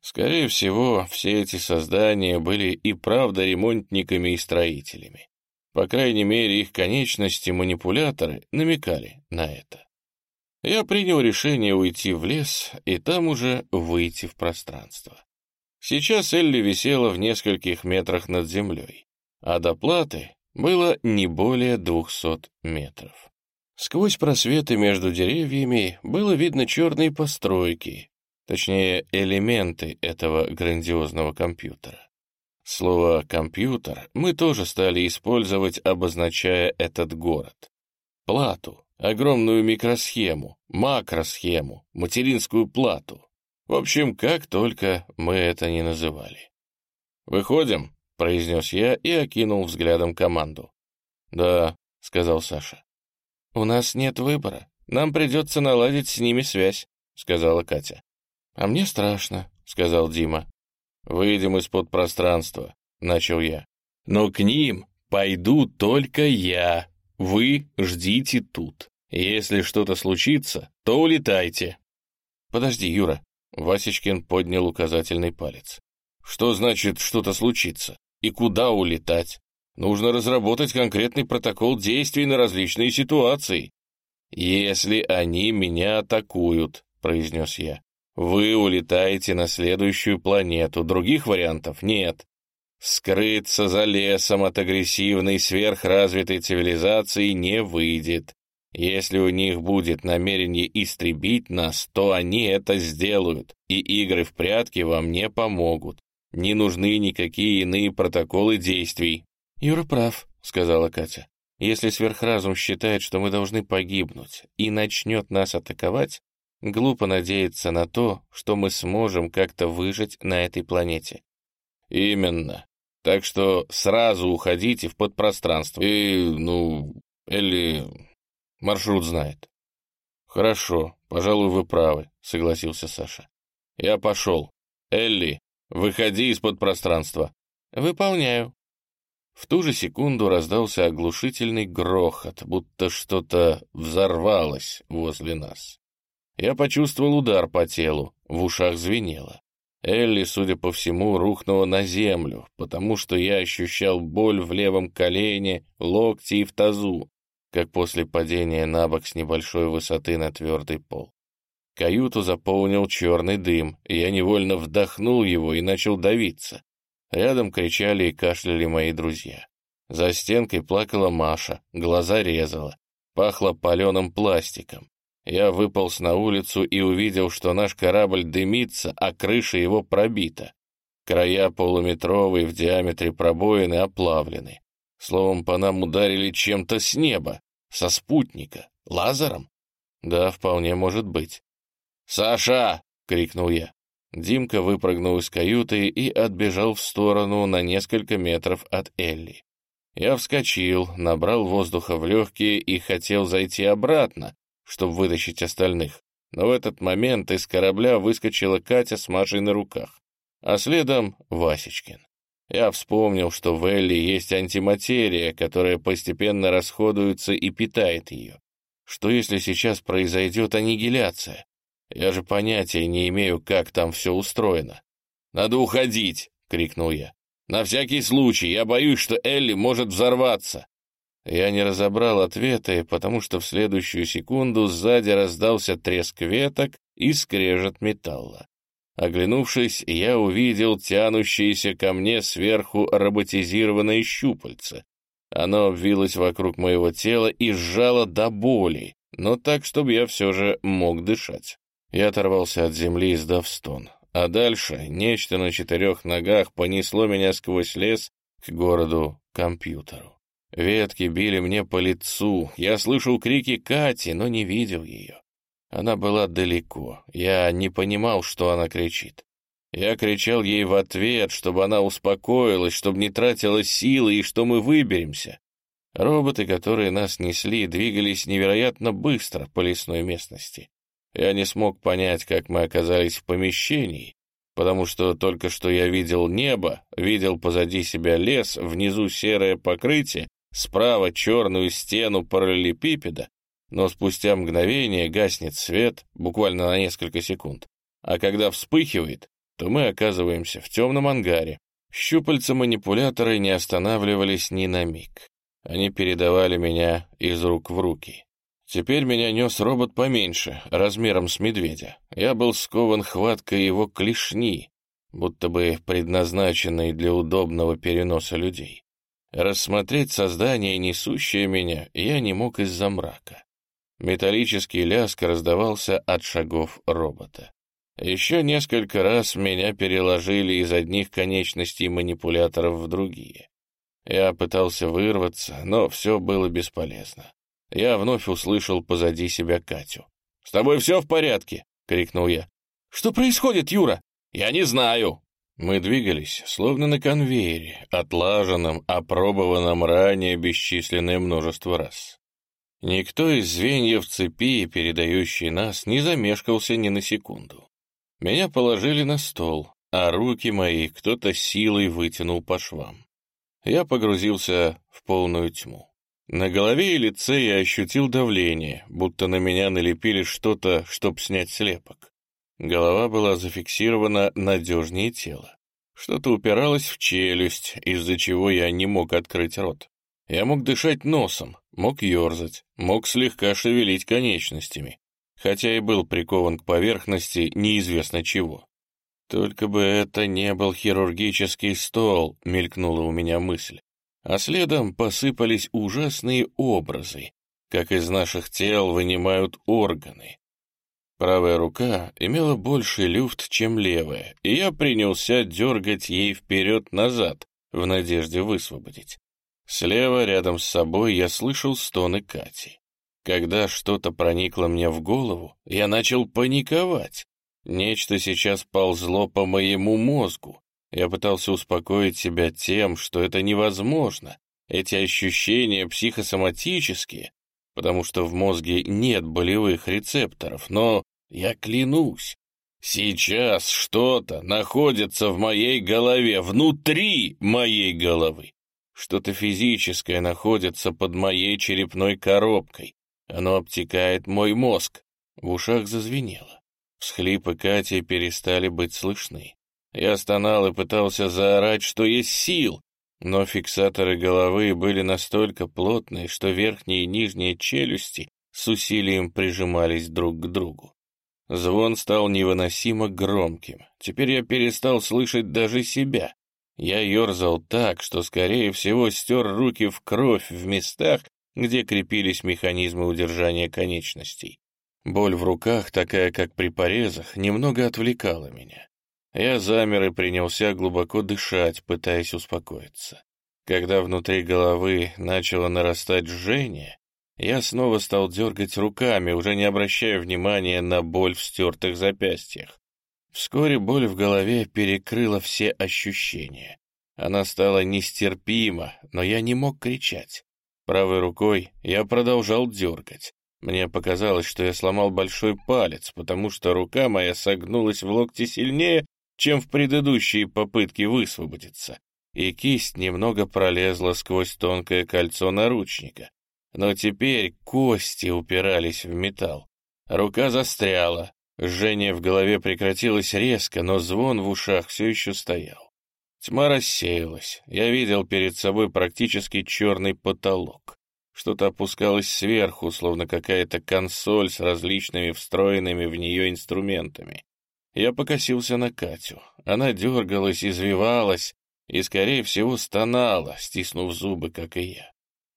Скорее всего, все эти создания были и правда ремонтниками и строителями. По крайней мере, их конечности-манипуляторы намекали на это. Я принял решение уйти в лес и там уже выйти в пространство. Сейчас Элли висела в нескольких метрах над землей, а до платы было не более двухсот метров. Сквозь просветы между деревьями было видно черные постройки, точнее, элементы этого грандиозного компьютера. Слово «компьютер» мы тоже стали использовать, обозначая этот город. Плату, огромную микросхему, макросхему, материнскую плату. В общем, как только мы это не называли. «Выходим», — произнес я и окинул взглядом команду. «Да», — сказал Саша. «У нас нет выбора. Нам придется наладить с ними связь», — сказала Катя. «А мне страшно», — сказал Дима. «Выйдем из-под пространства», — начал я. «Но к ним пойду только я. Вы ждите тут. Если что-то случится, то улетайте». «Подожди, Юра». Васечкин поднял указательный палец. «Что значит что-то случится? И куда улетать? Нужно разработать конкретный протокол действий на различные ситуации. «Если они меня атакуют», — произнес я, вы улетаете на следующую планету, других вариантов нет. Скрыться за лесом от агрессивной сверхразвитой цивилизации не выйдет. Если у них будет намерение истребить нас, то они это сделают, и игры в прятки вам не помогут. Не нужны никакие иные протоколы действий. «Юра прав», — сказала Катя. «Если сверхразум считает, что мы должны погибнуть, и начнет нас атаковать, Глупо надеяться на то, что мы сможем как-то выжить на этой планете. Именно. Так что сразу уходите в подпространство. И, ну, Элли маршрут знает. Хорошо, пожалуй, вы правы, согласился Саша. Я пошел. Элли, выходи из-под пространства. Выполняю. В ту же секунду раздался оглушительный грохот, будто что-то взорвалось возле нас. Я почувствовал удар по телу, в ушах звенело. Элли, судя по всему, рухнула на землю, потому что я ощущал боль в левом колене, локте и в тазу, как после падения на бок с небольшой высоты на твердый пол. Каюту заполнил черный дым, и я невольно вдохнул его и начал давиться. Рядом кричали и кашляли мои друзья. За стенкой плакала Маша, глаза резала, пахло паленым пластиком. Я выполз на улицу и увидел, что наш корабль дымится, а крыша его пробита. Края полуметровые в диаметре пробоины оплавлены. Словом, по нам ударили чем-то с неба, со спутника, лазером. Да, вполне может быть. «Саша!» — крикнул я. Димка выпрыгнул из каюты и отбежал в сторону на несколько метров от Элли. Я вскочил, набрал воздуха в легкие и хотел зайти обратно, чтобы вытащить остальных. Но в этот момент из корабля выскочила Катя с Машей на руках, а следом Васечкин. Я вспомнил, что в Элли есть антиматерия, которая постепенно расходуется и питает ее. Что если сейчас произойдет аннигиляция? Я же понятия не имею, как там все устроено. «Надо уходить!» — крикнул я. «На всякий случай, я боюсь, что Элли может взорваться!» Я не разобрал ответы, потому что в следующую секунду сзади раздался треск веток и скрежет металла. Оглянувшись, я увидел тянущееся ко мне сверху роботизированное щупальце. Оно обвилось вокруг моего тела и сжало до боли, но так, чтобы я все же мог дышать. Я оторвался от земли, издав стон. А дальше нечто на четырех ногах понесло меня сквозь лес к городу-компьютеру. Ветки били мне по лицу. Я слышал крики Кати, но не видел ее. Она была далеко. Я не понимал, что она кричит. Я кричал ей в ответ, чтобы она успокоилась, чтобы не тратила силы и что мы выберемся. Роботы, которые нас несли, двигались невероятно быстро по лесной местности. Я не смог понять, как мы оказались в помещении, потому что только что я видел небо, видел позади себя лес, внизу серое покрытие, справа черную стену параллелепипеда, но спустя мгновение гаснет свет, буквально на несколько секунд, а когда вспыхивает, то мы оказываемся в темном ангаре. Щупальца манипуляторы не останавливались ни на миг. Они передавали меня из рук в руки. Теперь меня нес робот поменьше, размером с медведя. Я был скован хваткой его клешни, будто бы предназначенной для удобного переноса людей. Рассмотреть создание, несущее меня, я не мог из-за мрака. Металлический ляск раздавался от шагов робота. Еще несколько раз меня переложили из одних конечностей манипуляторов в другие. Я пытался вырваться, но все было бесполезно. Я вновь услышал позади себя Катю. «С тобой все в порядке?» — крикнул я. «Что происходит, Юра?» «Я не знаю». Мы двигались, словно на конвейере, отлаженном, опробованном ранее бесчисленное множество раз. Никто из звеньев цепи, передающей нас, не замешкался ни на секунду. Меня положили на стол, а руки мои кто-то силой вытянул по швам я погрузился в полную тьму. На голове и лице я ощутил давление, будто на меня налепили что-то, чтоб снять слепок. Голова была зафиксирована надежнее тела. Что-то упиралось в челюсть, из-за чего я не мог открыть рот. Я мог дышать носом, мог ерзать, мог слегка шевелить конечностями, хотя и был прикован к поверхности неизвестно чего. «Только бы это не был хирургический стол», — мелькнула у меня мысль. А следом посыпались ужасные образы, как из наших тел вынимают органы. Правая рука имела больше люфт, чем левая, и я принялся дергать ей вперед-назад, в надежде высвободить. Слева, рядом с собой, я слышал стоны Кати. Когда что-то проникло мне в голову, я начал паниковать. Нечто сейчас ползло по моему мозгу. Я пытался успокоить себя тем, что это невозможно. Эти ощущения психосоматические, потому что в мозге нет болевых рецепторов, но я клянусь, сейчас что-то находится в моей голове, внутри моей головы. Что-то физическое находится под моей черепной коробкой. Оно обтекает мой мозг. В ушах зазвенело. Всхлипы Кати перестали быть слышны. Я стонал и пытался заорать, что есть сил, но фиксаторы головы были настолько плотные, что верхние и нижние челюсти с усилием прижимались друг к другу. Звон стал невыносимо громким. Теперь я перестал слышать даже себя. Я ерзал так, что, скорее всего, стер руки в кровь в местах, где крепились механизмы удержания конечностей. Боль в руках, такая как при порезах, немного отвлекала меня. Я замер и принялся глубоко дышать, пытаясь успокоиться. Когда внутри головы начало нарастать жжение, я снова стал дергать руками, уже не обращая внимания на боль в стертых запястьях. Вскоре боль в голове перекрыла все ощущения. Она стала нестерпима, но я не мог кричать. Правой рукой я продолжал дергать. Мне показалось, что я сломал большой палец, потому что рука моя согнулась в локте сильнее, чем в предыдущие попытки высвободиться, и кисть немного пролезла сквозь тонкое кольцо наручника. Но теперь кости упирались в металл. Рука застряла, жжение в голове прекратилось резко, но звон в ушах все еще стоял. Тьма рассеялась, я видел перед собой практически черный потолок. Что-то опускалось сверху, словно какая-то консоль с различными встроенными в нее инструментами. Я покосился на Катю. Она дергалась, извивалась и, скорее всего, стонала, стиснув зубы, как и я.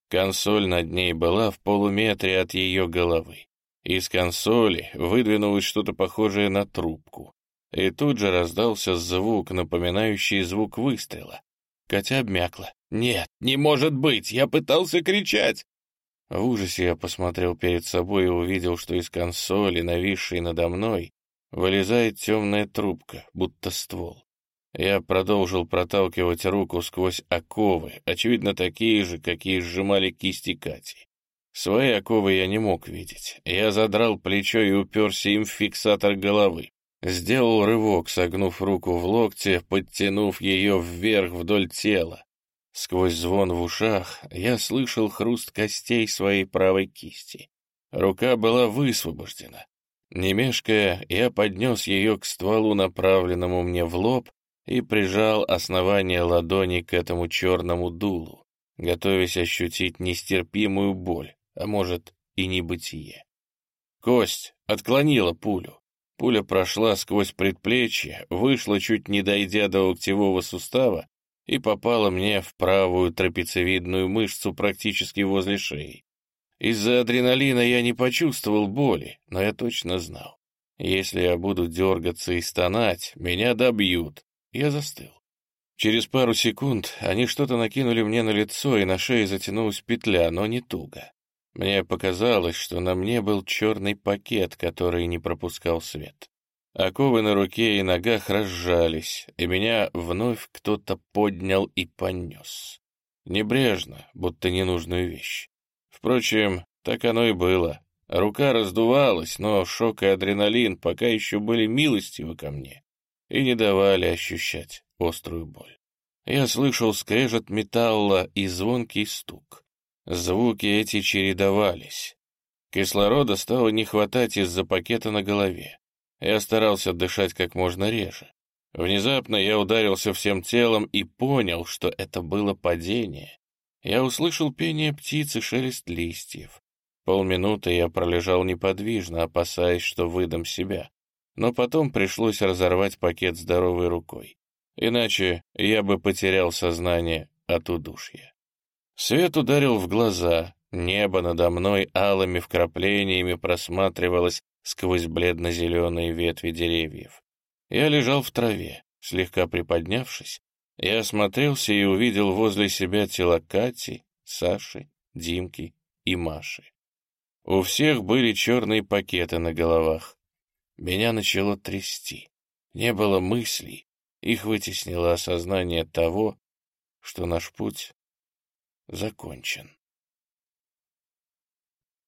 Консоль над ней была в полуметре от ее головы. Из консоли выдвинулось что-то похожее на трубку. И тут же раздался звук, напоминающий звук выстрела. Катя обмякла. «Нет, не может быть! Я пытался кричать!» В ужасе я посмотрел перед собой и увидел, что из консоли, нависшей надо мной, вылезает темная трубка, будто ствол. Я продолжил проталкивать руку сквозь оковы, очевидно, такие же, какие сжимали кисти Кати. Свои оковы я не мог видеть. Я задрал плечо и уперся им в фиксатор головы. Сделал рывок, согнув руку в локте, подтянув ее вверх вдоль тела. Сквозь звон в ушах я слышал хруст костей своей правой кисти. Рука была высвобождена. Не мешкая, я поднес ее к стволу, направленному мне в лоб, и прижал основание ладони к этому черному дулу, готовясь ощутить нестерпимую боль, а может и небытие. Кость отклонила пулю. Пуля прошла сквозь предплечье, вышла, чуть не дойдя до локтевого сустава, и попала мне в правую трапециевидную мышцу практически возле шеи. Из-за адреналина я не почувствовал боли, но я точно знал. Если я буду дергаться и стонать, меня добьют. Я застыл. Через пару секунд они что-то накинули мне на лицо, и на шее затянулась петля, но не туго. Мне показалось, что на мне был черный пакет, который не пропускал свет. Оковы на руке и ногах разжались, и меня вновь кто-то поднял и понес. Небрежно, будто ненужную вещь. Впрочем, так оно и было. Рука раздувалась, но шок и адреналин пока еще были милостивы ко мне и не давали ощущать острую боль. Я слышал скрежет металла и звонкий стук. Звуки эти чередовались. Кислорода стало не хватать из-за пакета на голове. Я старался дышать как можно реже. Внезапно я ударился всем телом и понял, что это было падение. Я услышал пение птиц и шелест листьев. Полминуты я пролежал неподвижно, опасаясь, что выдам себя. Но потом пришлось разорвать пакет здоровой рукой. Иначе я бы потерял сознание от удушья. Свет ударил в глаза, небо надо мной алыми вкраплениями просматривалось сквозь бледно-зеленые ветви деревьев. Я лежал в траве, слегка приподнявшись. Я осмотрелся и увидел возле себя тела Кати, Саши, Димки и Маши. У всех были черные пакеты на головах. Меня начало трясти. Не было мыслей, их вытеснило осознание того, что наш путь закончен.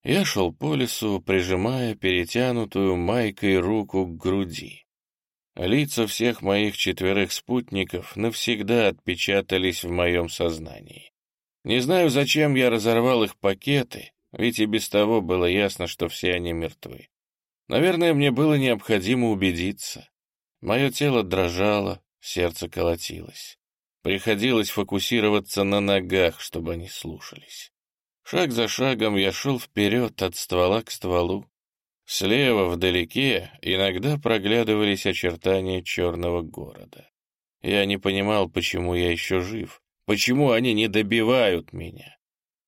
Я шел по лесу, прижимая перетянутую майкой руку к груди. Лица всех моих четверых спутников навсегда отпечатались в моем сознании. Не знаю, зачем я разорвал их пакеты, ведь и без того было ясно, что все они мертвы. Наверное, мне было необходимо убедиться. Мое тело дрожало, сердце колотилось. Приходилось фокусироваться на ногах, чтобы они слушались. Шаг за шагом я шел вперед от ствола к стволу. Слева, вдалеке, иногда проглядывались очертания черного города. Я не понимал, почему я еще жив, почему они не добивают меня.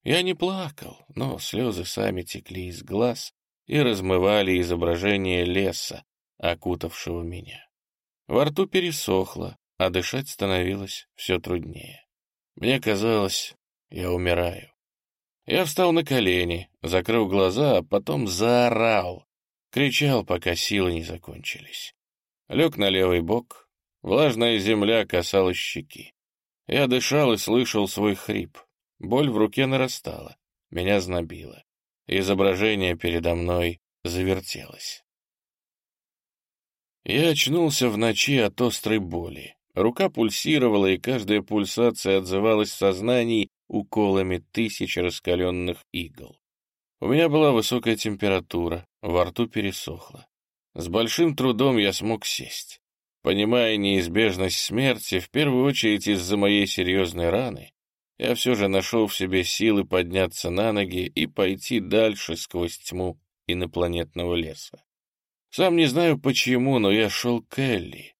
Я не плакал, но слезы сами текли из глаз и размывали изображение леса, окутавшего меня. Во рту пересохло, а дышать становилось все труднее. Мне казалось, я умираю. Я встал на колени, закрыл глаза, а потом заорал. Кричал, пока силы не закончились. Лег на левый бок. Влажная земля касалась щеки. Я дышал и слышал свой хрип. Боль в руке нарастала. Меня знобило. Изображение передо мной завертелось. Я очнулся в ночи от острой боли. Рука пульсировала, и каждая пульсация отзывалась в сознании уколами тысяч раскаленных игл. У меня была высокая температура, во рту пересохло. С большим трудом я смог сесть. Понимая неизбежность смерти, в первую очередь из-за моей серьезной раны, я все же нашел в себе силы подняться на ноги и пойти дальше сквозь тьму инопланетного леса. Сам не знаю почему, но я шел к Элли.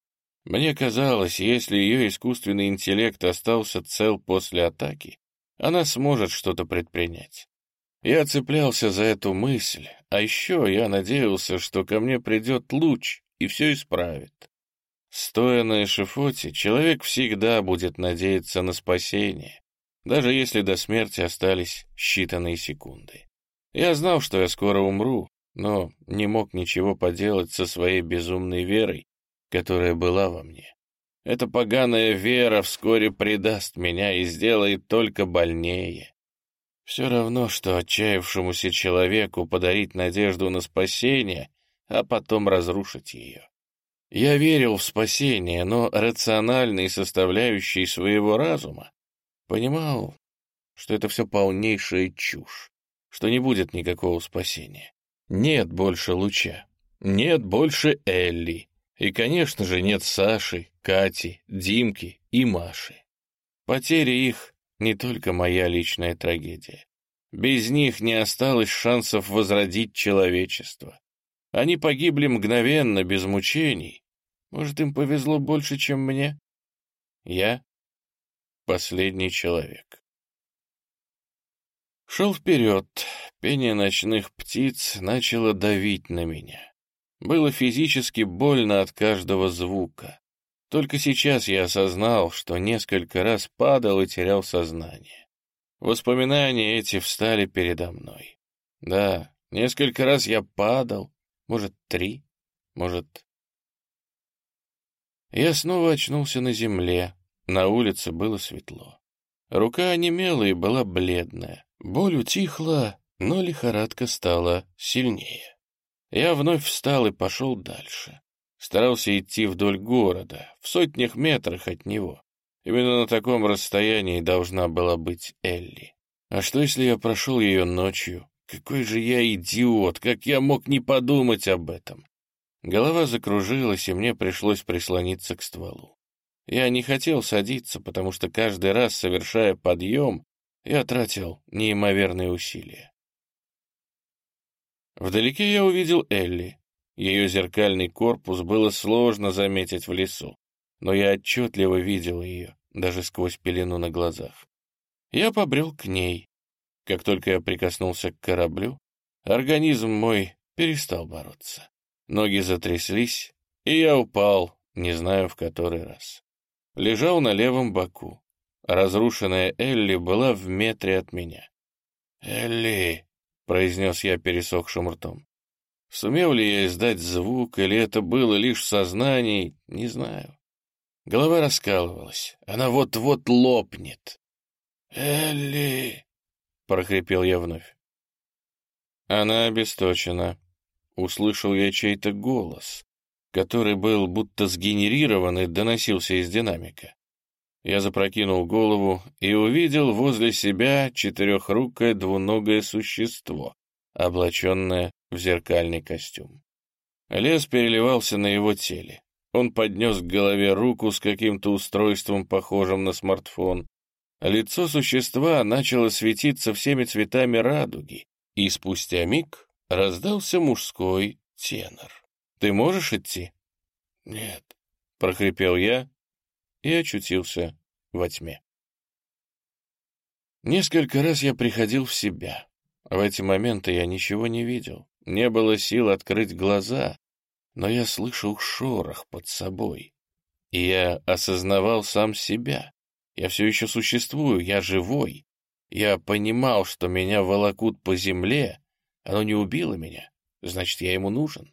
Мне казалось, если ее искусственный интеллект остался цел после атаки, она сможет что-то предпринять. Я цеплялся за эту мысль, а еще я надеялся, что ко мне придет луч и все исправит. Стоя на эшифоте, человек всегда будет надеяться на спасение, даже если до смерти остались считанные секунды. Я знал, что я скоро умру, но не мог ничего поделать со своей безумной верой, которая была во мне. Эта поганая вера вскоре предаст меня и сделает только больнее. Все равно, что отчаявшемуся человеку подарить надежду на спасение, а потом разрушить ее. Я верил в спасение, но рациональной составляющей своего разума понимал, что это все полнейшая чушь, что не будет никакого спасения. Нет больше луча, нет больше Элли, и, конечно же, нет Саши, Кати, Димки и Маши. Потеря их — не только моя личная трагедия. Без них не осталось шансов возродить человечество. Они погибли мгновенно, без мучений. Может, им повезло больше, чем мне? Я — последний человек. Шел вперед. Пение ночных птиц начало давить на меня. Было физически больно от каждого звука. Только сейчас я осознал, что несколько раз падал и терял сознание. Воспоминания эти встали передо мной. Да, несколько раз я падал, может, три, может... Я снова очнулся на земле. На улице было светло. Рука онемела и была бледная. Боль утихла, но лихорадка стала сильнее. Я вновь встал и пошел дальше. Старался идти вдоль города, в сотнях метрах от него. Именно на таком расстоянии должна была быть Элли. А что, если я прошел ее ночью, какой же я идиот, как я мог не подумать об этом? Голова закружилась, и мне пришлось прислониться к стволу. Я не хотел садиться, потому что каждый раз, совершая подъем, я тратил неимоверные усилия. Вдалеке я увидел Элли. Ее зеркальный корпус было сложно заметить в лесу, но я отчетливо видел ее, даже сквозь пелену на глазах. Я побрел к ней, как только я прикоснулся к кораблю, организм мой перестал бороться. Ноги затряслись, и я упал, не знаю в который раз. Лежал на левом боку. Разрушенная Элли была в метре от меня. «Элли!» — произнес я пересохшим ртом. Сумел ли я издать звук, или это было лишь сознание, не знаю. Голова раскалывалась, она вот-вот лопнет. «Элли!» — прохрипел я вновь. Она обесточена. Услышал я чей-то голос, который был будто сгенерирован и доносился из динамика. Я запрокинул голову и увидел возле себя четырехрукое двуногое существо, облаченное в зеркальный костюм. Лес переливался на его теле. Он поднес к голове руку с каким-то устройством, похожим на смартфон, Лицо существа начало светиться всеми цветами радуги, и спустя миг раздался мужской тенор. «Ты можешь идти?» «Нет», — прохрипел я и очутился во тьме. Несколько раз я приходил в себя. В эти моменты я ничего не видел. Не было сил открыть глаза, но я слышал шорох под собой. И я осознавал сам себя. Я все еще существую, я живой. Я понимал, что меня волокут по земле. Оно не убило меня, значит, я ему нужен.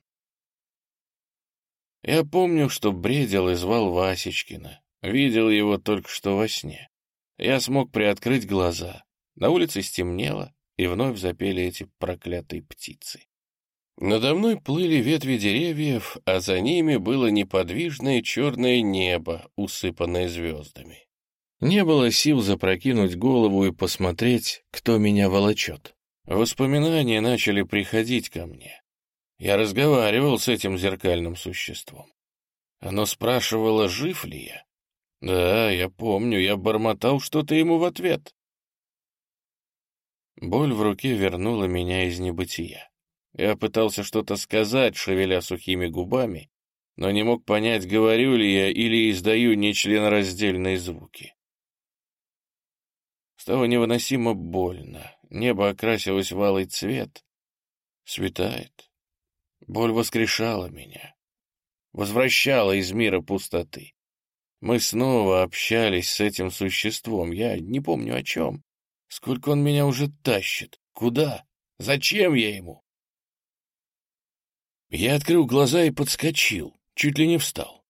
Я помню, что бредил и звал Васечкина. Видел его только что во сне. Я смог приоткрыть глаза. На улице стемнело, и вновь запели эти проклятые птицы. Надо мной плыли ветви деревьев, а за ними было неподвижное черное небо, усыпанное звездами. Не было сил запрокинуть голову и посмотреть, кто меня волочет. Воспоминания начали приходить ко мне. Я разговаривал с этим зеркальным существом. Оно спрашивало, жив ли я. Да, я помню, я бормотал что-то ему в ответ. Боль в руке вернула меня из небытия. Я пытался что-то сказать, шевеля сухими губами, но не мог понять, говорю ли я или издаю нечленораздельные звуки. Стало невыносимо больно. Небо окрасилось в алый цвет. Светает. Боль воскрешала меня. возвращало из мира пустоты. Мы снова общались с этим существом, я не помню о чем. Сколько он меня уже тащит? Куда? Зачем я ему? Я открыл глаза и подскочил, чуть ли не встал.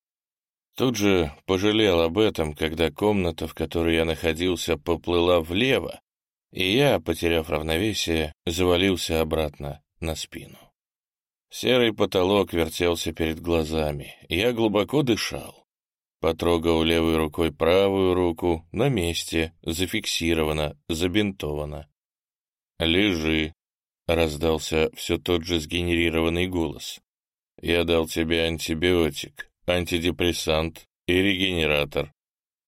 Тут же пожалел об этом, когда комната, в которой я находился, поплыла влево, и я, потеряв равновесие, завалился обратно на спину. Серый потолок вертелся перед глазами, я глубоко дышал. Потрогал левой рукой правую руку, на месте, зафиксировано, забинтовано. «Лежи», — раздался все тот же сгенерированный голос. «Я дал тебе антибиотик, антидепрессант и регенератор».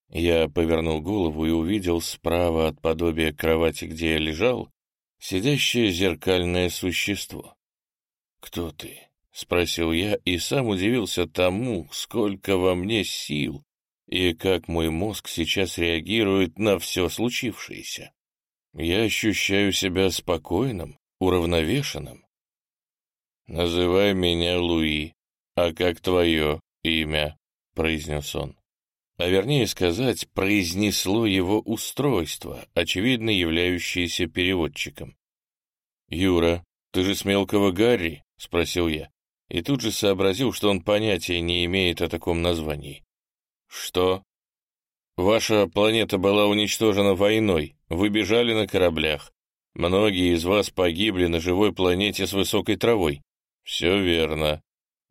Я повернул голову и увидел справа от подобия кровати, где я лежал, сидящее зеркальное существо. «Кто ты?» — спросил я и сам удивился тому, сколько во мне сил и как мой мозг сейчас реагирует на все случившееся. Я ощущаю себя спокойным, уравновешенным. «Называй меня Луи, а как твое имя?» — произнес он. А вернее сказать, произнесло его устройство, очевидно являющееся переводчиком. «Юра, ты же с мелкого Гарри?» — спросил я и тут же сообразил, что он понятия не имеет о таком названии. «Что?» «Ваша планета была уничтожена войной, вы бежали на кораблях. Многие из вас погибли на живой планете с высокой травой». «Все верно.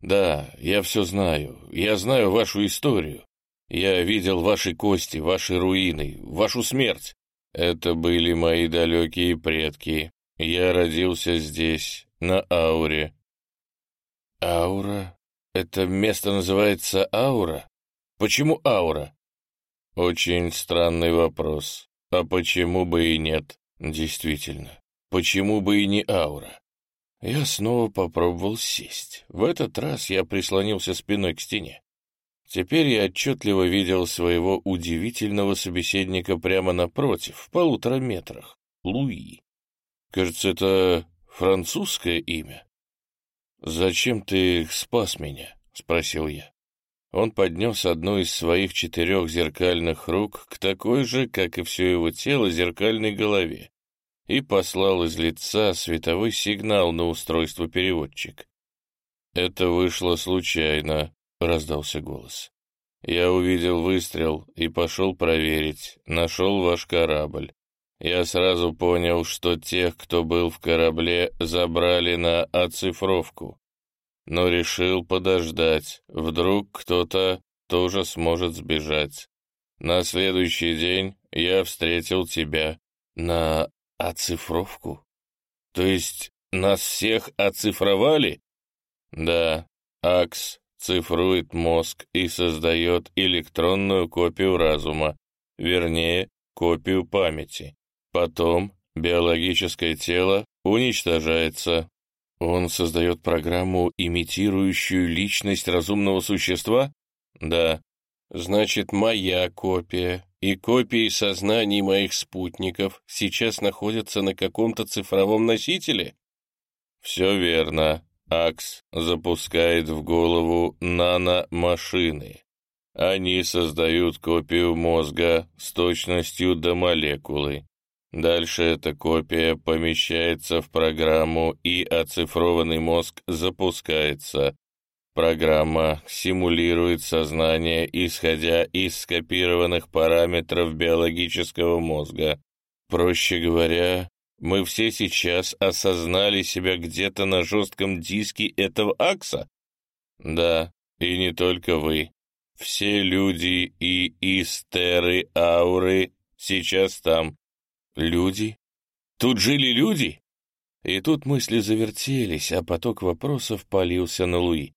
Да, я все знаю. Я знаю вашу историю. Я видел ваши кости, ваши руины, вашу смерть. Это были мои далекие предки. Я родился здесь, на Ауре, Аура? Это место называется Аура? Почему Аура? Очень странный вопрос. А почему бы и нет? Действительно, почему бы и не Аура? Я снова попробовал сесть. В этот раз я прислонился спиной к стене. Теперь я отчетливо видел своего удивительного собеседника прямо напротив, в полутора метрах. Луи. Кажется, это французское имя. «Зачем ты спас меня?» — спросил я. Он поднес одну из своих четырех зеркальных рук к такой же, как и все его тело, зеркальной голове и послал из лица световой сигнал на устройство переводчик. «Это вышло случайно», — раздался голос. «Я увидел выстрел и пошел проверить. Нашел ваш корабль. Я сразу понял, что тех, кто был в корабле, забрали на оцифровку. Но решил подождать, вдруг кто-то тоже сможет сбежать. На следующий день я встретил тебя на оцифровку. То есть нас всех оцифровали? Да, АКС цифрует мозг и создает электронную копию разума, вернее, копию памяти. Потом биологическое тело уничтожается. Он создает программу, имитирующую личность разумного существа? Да. Значит, моя копия и копии сознаний моих спутников сейчас находятся на каком-то цифровом носителе? Все верно. АКС запускает в голову наномашины. Они создают копию мозга с точностью до молекулы. Дальше эта копия помещается в программу, и оцифрованный мозг запускается. Программа симулирует сознание, исходя из скопированных параметров биологического мозга. Проще говоря, мы все сейчас осознали себя где-то на жестком диске этого акса? Да, и не только вы. Все люди и истеры ауры сейчас там. Люди? Тут жили люди? И тут мысли завертелись, а поток вопросов полился на Луи.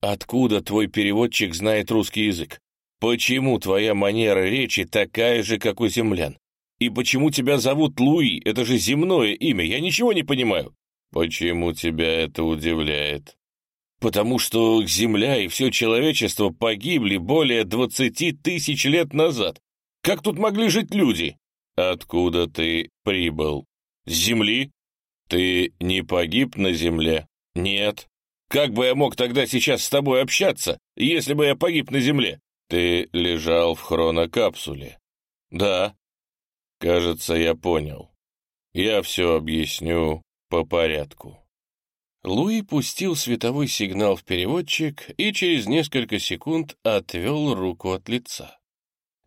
Откуда твой переводчик знает русский язык? Почему твоя манера речи такая же, как у землян? И почему тебя зовут Луи? Это же земное имя, я ничего не понимаю. Почему тебя это удивляет? Потому что Земля и все человечество погибли более двадцати тысяч лет назад. Как тут могли жить люди? «Откуда ты прибыл? С земли? Ты не погиб на земле?» «Нет». Как бы я мог тогда сейчас с тобой общаться, если бы я погиб на Земле? Ты лежал в хронокапсуле. Да. Кажется, я понял. Я все объясню по порядку. Луи пустил световой сигнал в переводчик и через несколько секунд отвел руку от лица.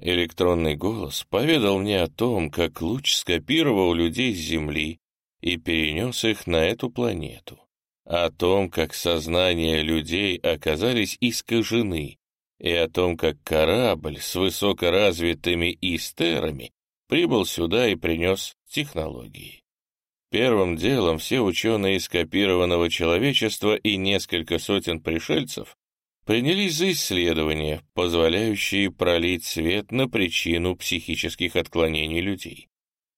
Электронный голос поведал мне о том, как луч скопировал людей с Земли и перенес их на эту планету, о том, как сознания людей оказались искажены, и о том, как корабль с высокоразвитыми истерами прибыл сюда и принес технологии. Первым делом все ученые из копированного человечества и несколько сотен пришельцев принялись за исследования, позволяющие пролить свет на причину психических отклонений людей.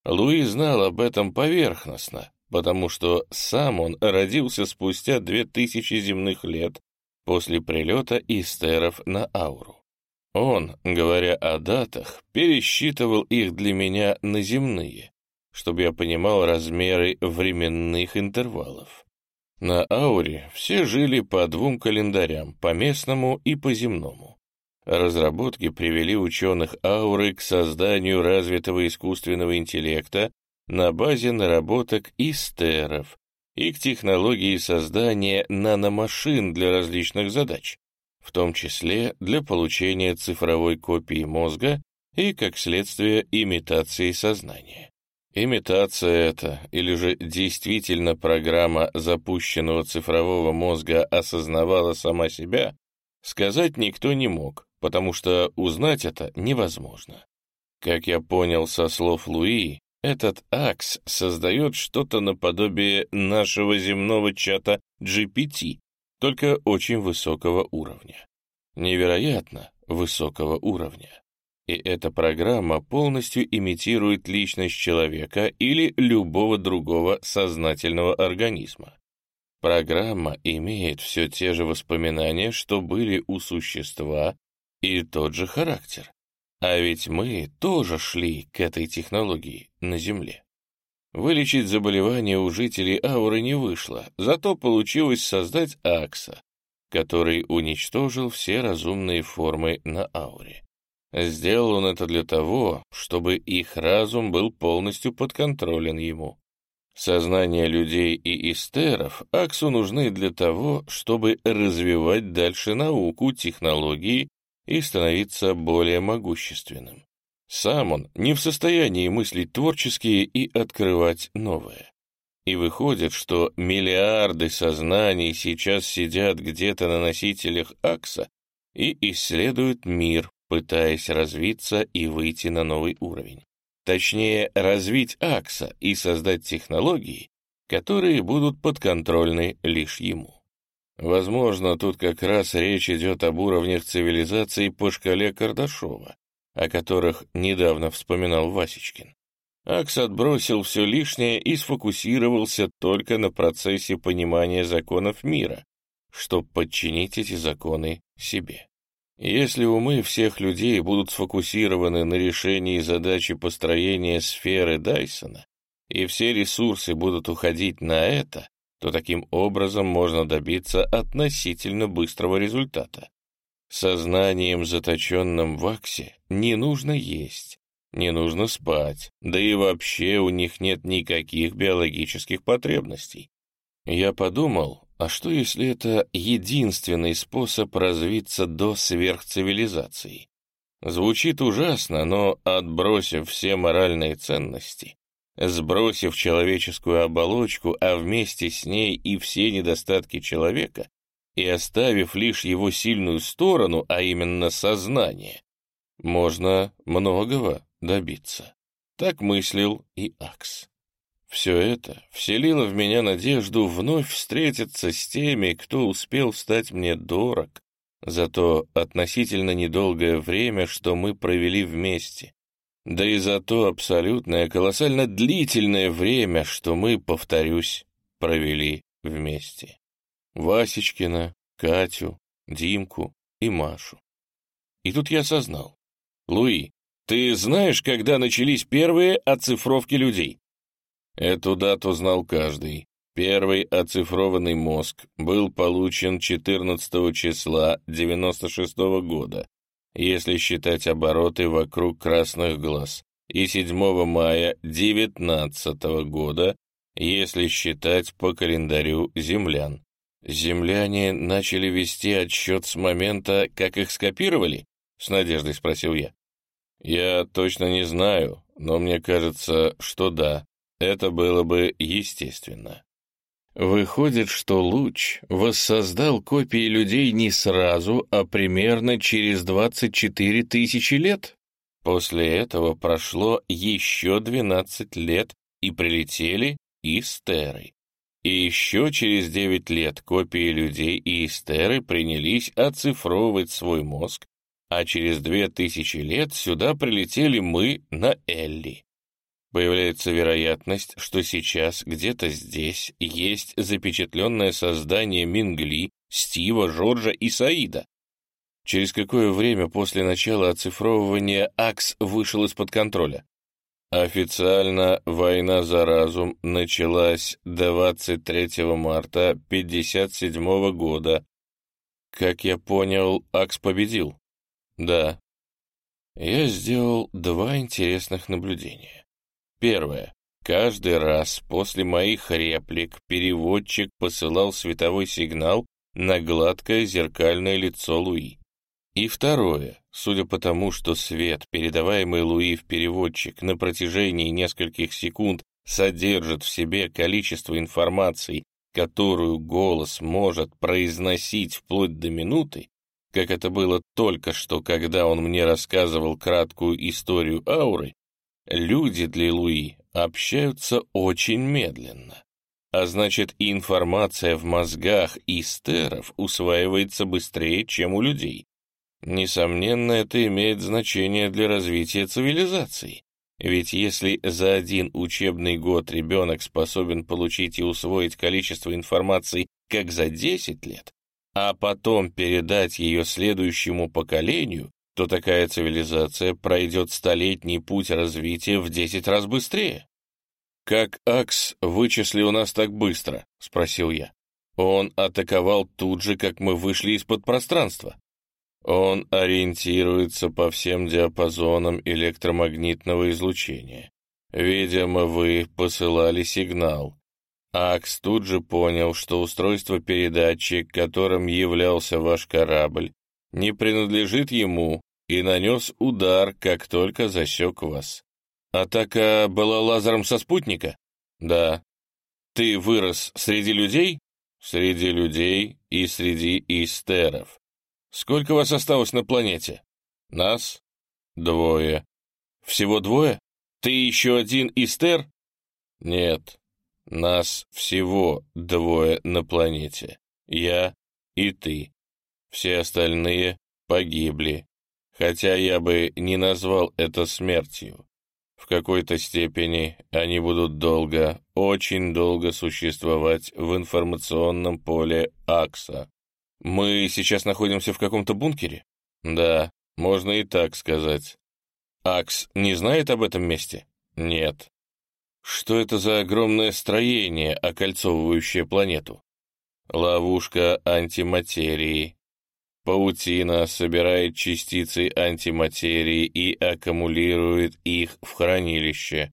Луи знал об этом поверхностно, потому что сам он родился спустя две тысячи земных лет после прилета истеров на ауру. Он, говоря о датах, пересчитывал их для меня на земные, чтобы я понимал размеры временных интервалов. На Ауре все жили по двум календарям, по местному и по земному. Разработки привели ученых Ауры к созданию развитого искусственного интеллекта на базе наработок истеров и к технологии создания наномашин для различных задач, в том числе для получения цифровой копии мозга и, как следствие, имитации сознания. Имитация это, или же действительно программа запущенного цифрового мозга осознавала сама себя, сказать никто не мог, потому что узнать это невозможно. Как я понял со слов Луи, этот АКС создает что-то наподобие нашего земного чата GPT, только очень высокого уровня. Невероятно высокого уровня. И эта программа полностью имитирует личность человека или любого другого сознательного организма. Программа имеет все те же воспоминания, что были у существа, и тот же характер. А ведь мы тоже шли к этой технологии на Земле. Вылечить заболевание у жителей ауры не вышло, зато получилось создать Акса, который уничтожил все разумные формы на ауре. Сделал он это для того, чтобы их разум был полностью подконтролен ему. Сознание людей и истеров Аксу нужны для того, чтобы развивать дальше науку, технологии и становиться более могущественным. Сам он не в состоянии мыслить творческие и открывать новое. И выходит, что миллиарды сознаний сейчас сидят где-то на носителях Акса и исследуют мир, пытаясь развиться и выйти на новый уровень. Точнее, развить Акса и создать технологии, которые будут подконтрольны лишь ему. Возможно, тут как раз речь идет об уровнях цивилизации по шкале Кардашова, о которых недавно вспоминал Васечкин. Акс отбросил все лишнее и сфокусировался только на процессе понимания законов мира, чтобы подчинить эти законы себе. Если умы всех людей будут сфокусированы на решении задачи построения сферы Дайсона, и все ресурсы будут уходить на это, то таким образом можно добиться относительно быстрого результата. Сознанием, заточенным в аксе, не нужно есть, не нужно спать, да и вообще у них нет никаких биологических потребностей. Я подумал, а что, если это единственный способ развиться до сверхцивилизации? Звучит ужасно, но отбросив все моральные ценности, сбросив человеческую оболочку, а вместе с ней и все недостатки человека, и оставив лишь его сильную сторону, а именно сознание, можно многого добиться. Так мыслил и Акс. Все это вселило в меня надежду вновь встретиться с теми, кто успел стать мне дорог за то относительно недолгое время, что мы провели вместе, да и за то абсолютное, колоссально длительное время, что мы, повторюсь, провели вместе. Васечкина, Катю, Димку и Машу. И тут я осознал. Луи, ты знаешь, когда начались первые оцифровки людей? Эту дату знал каждый. Первый оцифрованный мозг был получен 14 числа 96 года, если считать обороты вокруг красных глаз, и 7 мая 19 года, если считать по календарю землян. Земляне начали вести отсчет с момента, как их скопировали? С надеждой спросил я. Я точно не знаю, но мне кажется, что да, это было бы естественно. Выходит, что луч воссоздал копии людей не сразу, а примерно через 24 тысячи лет. После этого прошло еще 12 лет, и прилетели Истеры. И еще через 9 лет копии людей и Истеры принялись оцифровывать свой мозг, а через 2000 лет сюда прилетели мы на Элли. Появляется вероятность, что сейчас где-то здесь есть запечатленное создание Мингли, Стива, Жоржа и Саида. Через какое время после начала оцифровывания АКС вышел из-под контроля? Официально война за разум началась 23 марта 1957 года. Как я понял, АКС победил? Да. Я сделал два интересных наблюдения. Первое. Каждый раз после моих реплик переводчик посылал световой сигнал на гладкое зеркальное лицо Луи. И второе. Судя по тому, что свет, передаваемый Луи в переводчик на протяжении нескольких секунд, содержит в себе количество информации, которую голос может произносить вплоть до минуты, как это было только что, когда он мне рассказывал краткую историю ауры, Люди для Луи общаются очень медленно, а значит информация в мозгах истеров усваивается быстрее, чем у людей. Несомненно, это имеет значение для развития цивилизации. Ведь если за один учебный год ребенок способен получить и усвоить количество информации, как за 10 лет, а потом передать ее следующему поколению, то такая цивилизация пройдет столетний путь развития в десять раз быстрее. «Как Акс вычислил нас так быстро?» — спросил я. «Он атаковал тут же, как мы вышли из-под пространства. Он ориентируется по всем диапазонам электромагнитного излучения. Видимо, вы посылали сигнал. Акс тут же понял, что устройство передатчик, которым являлся ваш корабль, не принадлежит ему и нанес удар, как только засек вас. Атака была лазером со спутника? Да. Ты вырос среди людей? Среди людей и среди истеров. Сколько вас осталось на планете? Нас? Двое. Всего двое? Ты еще один истер? Нет. Нас всего двое на планете. Я и ты. Все остальные погибли, хотя я бы не назвал это смертью. В какой-то степени они будут долго, очень долго существовать в информационном поле Акса. Мы сейчас находимся в каком-то бункере? Да, можно и так сказать. Акс не знает об этом месте? Нет. Что это за огромное строение, окольцовывающее планету? Ловушка антиматерии, Паутина собирает частицы антиматерии и аккумулирует их в хранилище.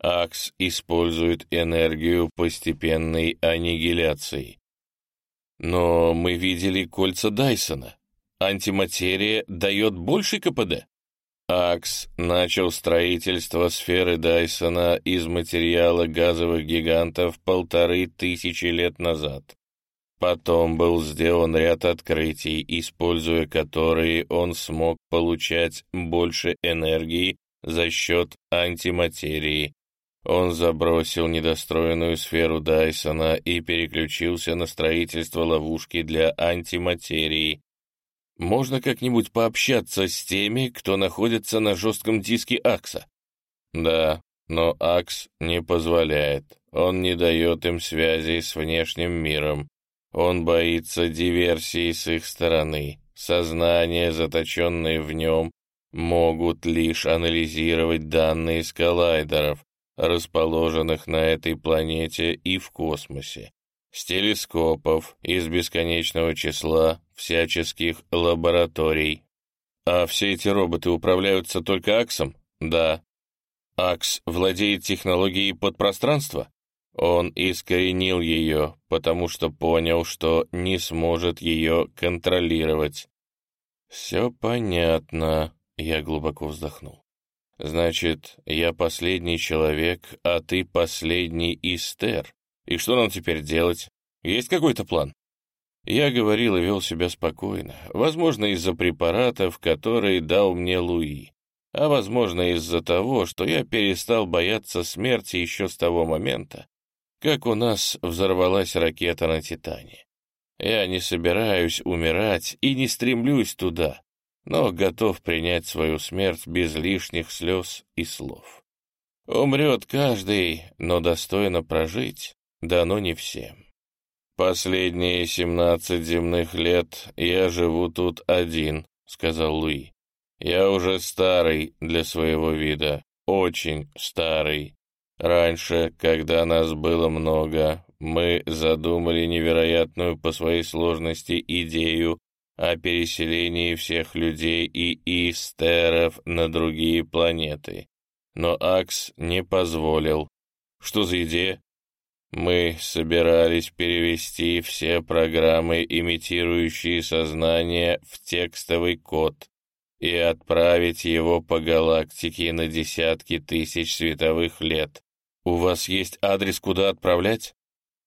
Акс использует энергию постепенной аннигиляции. Но мы видели кольца Дайсона. Антиматерия дает больше КПД. Акс начал строительство сферы Дайсона из материала газовых гигантов полторы тысячи лет назад. Потом был сделан ряд открытий, используя которые он смог получать больше энергии за счет антиматерии. Он забросил недостроенную сферу Дайсона и переключился на строительство ловушки для антиматерии. Можно как-нибудь пообщаться с теми, кто находится на жестком диске Акса? Да, но Акс не позволяет. Он не дает им связи с внешним миром. Он боится диверсии с их стороны. Сознания, заточенные в нем, могут лишь анализировать данные с коллайдеров, расположенных на этой планете и в космосе, с телескопов из бесконечного числа всяческих лабораторий. А все эти роботы управляются только Аксом? Да. Акс владеет технологией подпространства? Он искоренил ее, потому что понял, что не сможет ее контролировать. «Все понятно», — я глубоко вздохнул. «Значит, я последний человек, а ты последний Истер. И что нам теперь делать? Есть какой-то план?» Я говорил и вел себя спокойно, возможно, из-за препаратов, которые дал мне Луи, а возможно, из-за того, что я перестал бояться смерти еще с того момента, как у нас взорвалась ракета на Титане. Я не собираюсь умирать и не стремлюсь туда, но готов принять свою смерть без лишних слез и слов. Умрет каждый, но достойно прожить дано не всем. «Последние семнадцать земных лет я живу тут один», — сказал Луи. «Я уже старый для своего вида, очень старый. Раньше, когда нас было много, мы задумали невероятную по своей сложности идею о переселении всех людей и истеров на другие планеты. Но Акс не позволил. Что за идея? Мы собирались перевести все программы, имитирующие сознание, в текстовый код и отправить его по галактике на десятки тысяч световых лет. У вас есть адрес, куда отправлять?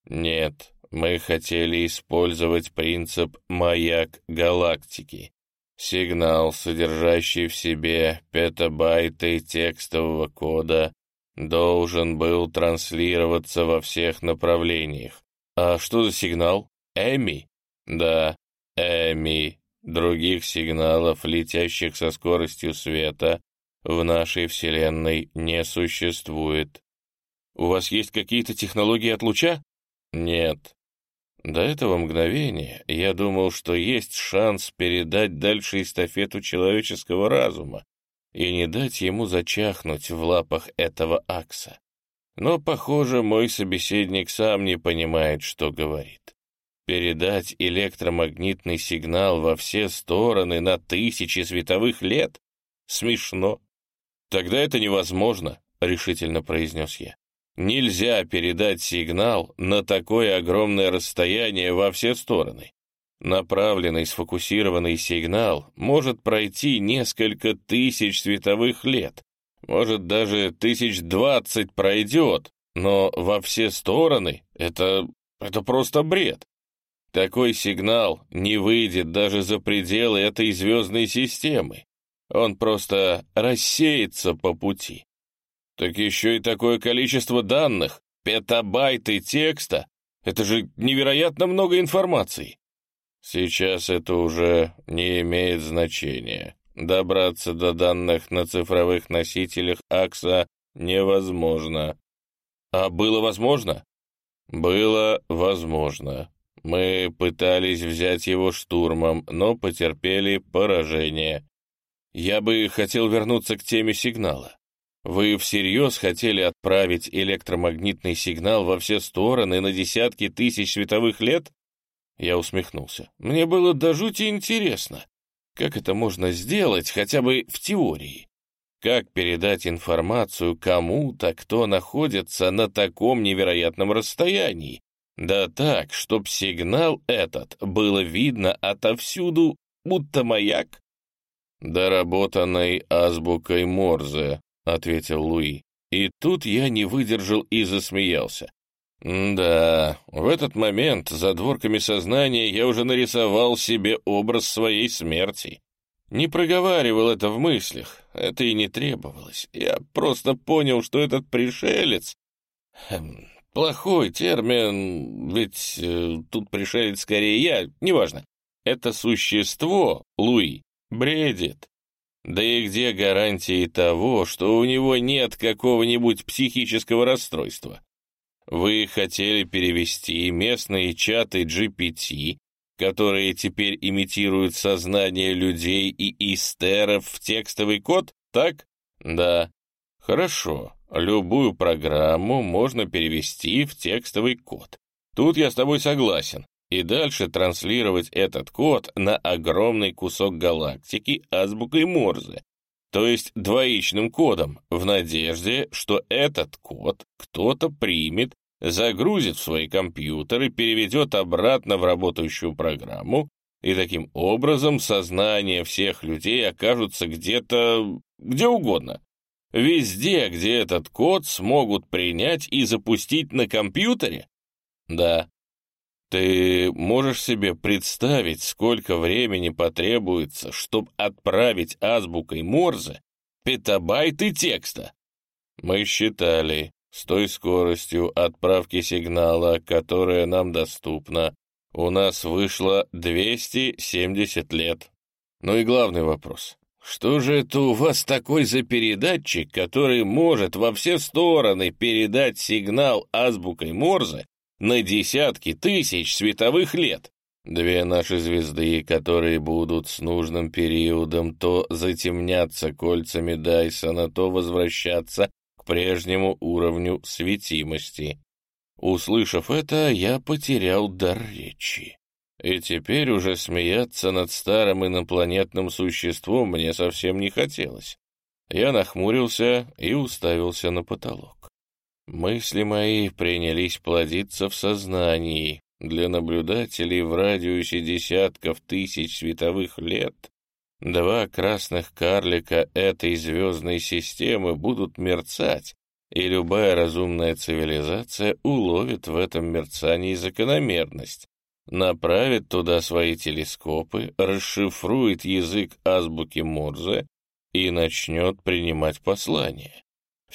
Нет, мы хотели использовать принцип «маяк галактики». Сигнал, содержащий в себе петабайты текстового кода, должен был транслироваться во всех направлениях. А что за сигнал? Эми? Да, Эми. Других сигналов, летящих со скоростью света, в нашей Вселенной не существует. У вас есть какие-то технологии от луча? Нет. До этого мгновения я думал, что есть шанс передать дальше эстафету человеческого разума и не дать ему зачахнуть в лапах этого акса. Но, похоже, мой собеседник сам не понимает, что говорит. Передать электромагнитный сигнал во все стороны на тысячи световых лет? Смешно. Тогда это невозможно, — решительно произнес я. Нельзя передать сигнал на такое огромное расстояние во все стороны. Направленный сфокусированный сигнал может пройти несколько тысяч световых лет, может даже тысяч двадцать пройдет, но во все стороны это, это просто бред. Такой сигнал не выйдет даже за пределы этой звездной системы. Он просто рассеется по пути. Так еще и такое количество данных, петабайты текста. Это же невероятно много информации. Сейчас это уже не имеет значения. Добраться до данных на цифровых носителях АКСа невозможно. А было возможно? Было возможно. Мы пытались взять его штурмом, но потерпели поражение. Я бы хотел вернуться к теме сигнала. Вы всерьез хотели отправить электромагнитный сигнал во все стороны на десятки тысяч световых лет? Я усмехнулся. Мне было до жути интересно. Как это можно сделать хотя бы в теории? Как передать информацию кому-то, кто находится на таком невероятном расстоянии? Да так, чтоб сигнал этот было видно отовсюду, будто маяк. Доработанной азбукой Морзе, ответил Луи. И тут я не выдержал и засмеялся. Да, в этот момент за дворками сознания я уже нарисовал себе образ своей смерти. Не проговаривал это в мыслях, это и не требовалось. Я просто понял, что этот пришелец... Хм, Плохой термин, ведь э, тут пришелец скорее я, неважно. Это существо, Луи, бредит. Да и где гарантии того, что у него нет какого-нибудь психического расстройства? Вы хотели перевести местные чаты GPT, которые теперь имитируют сознание людей и истеров в текстовый код, так? Да. Хорошо. Любую программу можно перевести в текстовый код. Тут я с тобой согласен. И дальше транслировать этот код на огромный кусок галактики азбукой Морзе, то есть двоичным кодом, в надежде, что этот код кто-то примет, загрузит в свои компьютеры, переведет обратно в работающую программу, и таким образом сознание всех людей окажутся где-то... где угодно. Везде, где этот код смогут принять и запустить на компьютере? Да. Ты можешь себе представить, сколько времени потребуется, чтобы отправить азбукой Морзе петабайты текста? Мы считали, с той скоростью отправки сигнала, которая нам доступна, у нас вышло 270 лет. Ну и главный вопрос. Что же это у вас такой за передатчик, который может во все стороны передать сигнал азбукой Морзе на десятки тысяч световых лет? Две наши звезды, которые будут с нужным периодом то затемняться кольцами Дайсона, то возвращаться к прежнему уровню светимости. Услышав это, я потерял дар речи. И теперь уже смеяться над старым инопланетным существом мне совсем не хотелось. Я нахмурился и уставился на потолок. Мысли мои принялись плодиться в сознании. Для наблюдателей в радиусе десятков тысяч световых лет два красных карлика этой звездной системы будут мерцать, и любая разумная цивилизация уловит в этом мерцании закономерность, направит туда свои телескопы, расшифрует язык азбуки Морзе и начнет принимать послания.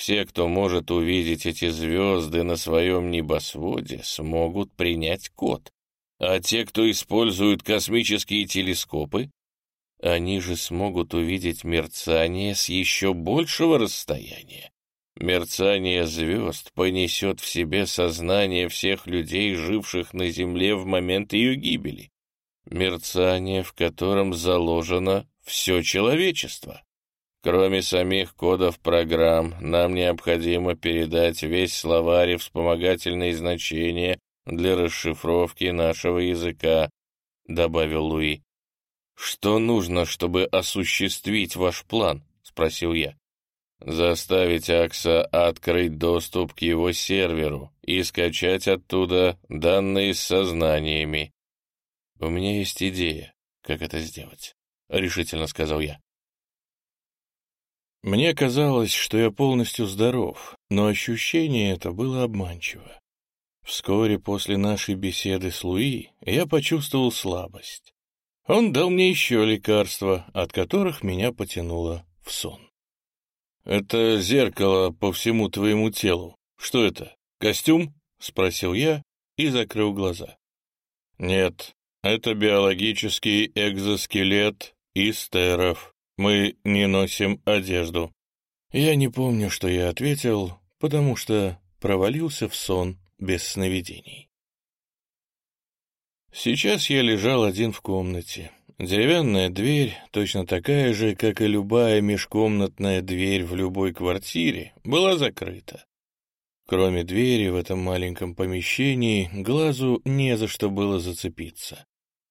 Все, кто может увидеть эти звезды на своем небосводе, смогут принять код. А те, кто использует космические телескопы, они же смогут увидеть мерцание с еще большего расстояния. Мерцание звезд понесет в себе сознание всех людей, живших на Земле в момент ее гибели. Мерцание, в котором заложено все человечество. Кроме самих кодов программ, нам необходимо передать весь словарь и вспомогательные значения для расшифровки нашего языка, — добавил Луи. «Что нужно, чтобы осуществить ваш план?» — спросил я. Заставить Акса открыть доступ к его серверу и скачать оттуда данные с сознаниями. «У меня есть идея, как это сделать», — решительно сказал я. Мне казалось, что я полностью здоров, но ощущение это было обманчиво. Вскоре после нашей беседы с Луи я почувствовал слабость. Он дал мне еще лекарства, от которых меня потянуло в сон. «Это зеркало по всему твоему телу. Что это, костюм?» — спросил я и закрыл глаза. «Нет, это биологический экзоскелет истеров. Мы не носим одежду». Я не помню, что я ответил, потому что провалился в сон без сновидений. Сейчас я лежал один в комнате. Деревянная дверь, точно такая же, как и любая межкомнатная дверь в любой квартире, была закрыта. Кроме двери в этом маленьком помещении, глазу не за что было зацепиться.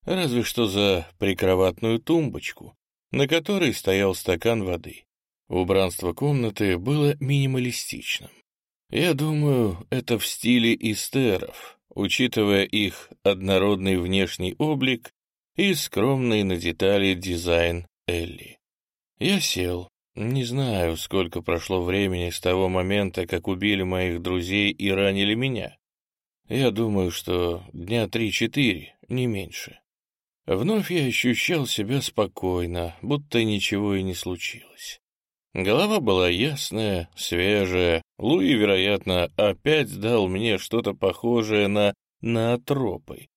Разве что за прикроватную тумбочку, на которой стоял стакан воды. Убранство комнаты было минималистичным. Я думаю, это в стиле истеров, учитывая их однородный внешний облик и скромный на детали дизайн Элли. Я сел. Не знаю, сколько прошло времени с того момента, как убили моих друзей и ранили меня. Я думаю, что дня три-четыре, не меньше. Вновь я ощущал себя спокойно, будто ничего и не случилось. Голова была ясная, свежая. Луи, вероятно, опять дал мне что-то похожее на наотропы,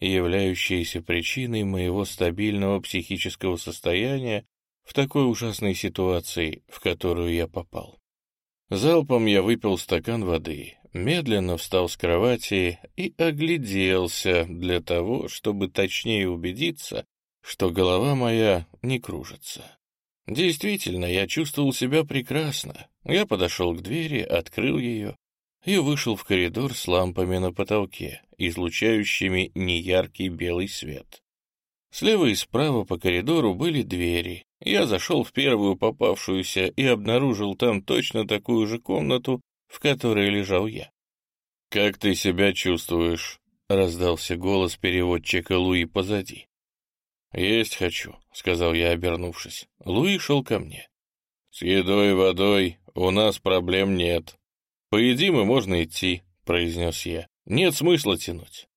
являющиеся причиной моего стабильного психического состояния в такой ужасной ситуации, в которую я попал. Залпом я выпил стакан воды, медленно встал с кровати и огляделся для того, чтобы точнее убедиться, что голова моя не кружится. Действительно, я чувствовал себя прекрасно. Я подошел к двери, открыл ее и вышел в коридор с лампами на потолке, излучающими неяркий белый свет. Слева и справа по коридору были двери. Я зашел в первую попавшуюся и обнаружил там точно такую же комнату, в которой лежал я. «Как ты себя чувствуешь?» — раздался голос переводчика Луи позади. «Есть хочу», — сказал я, обернувшись. Луи шел ко мне. «С едой и водой у нас проблем нет. Поедим и можно идти», — произнес я. «Нет смысла тянуть».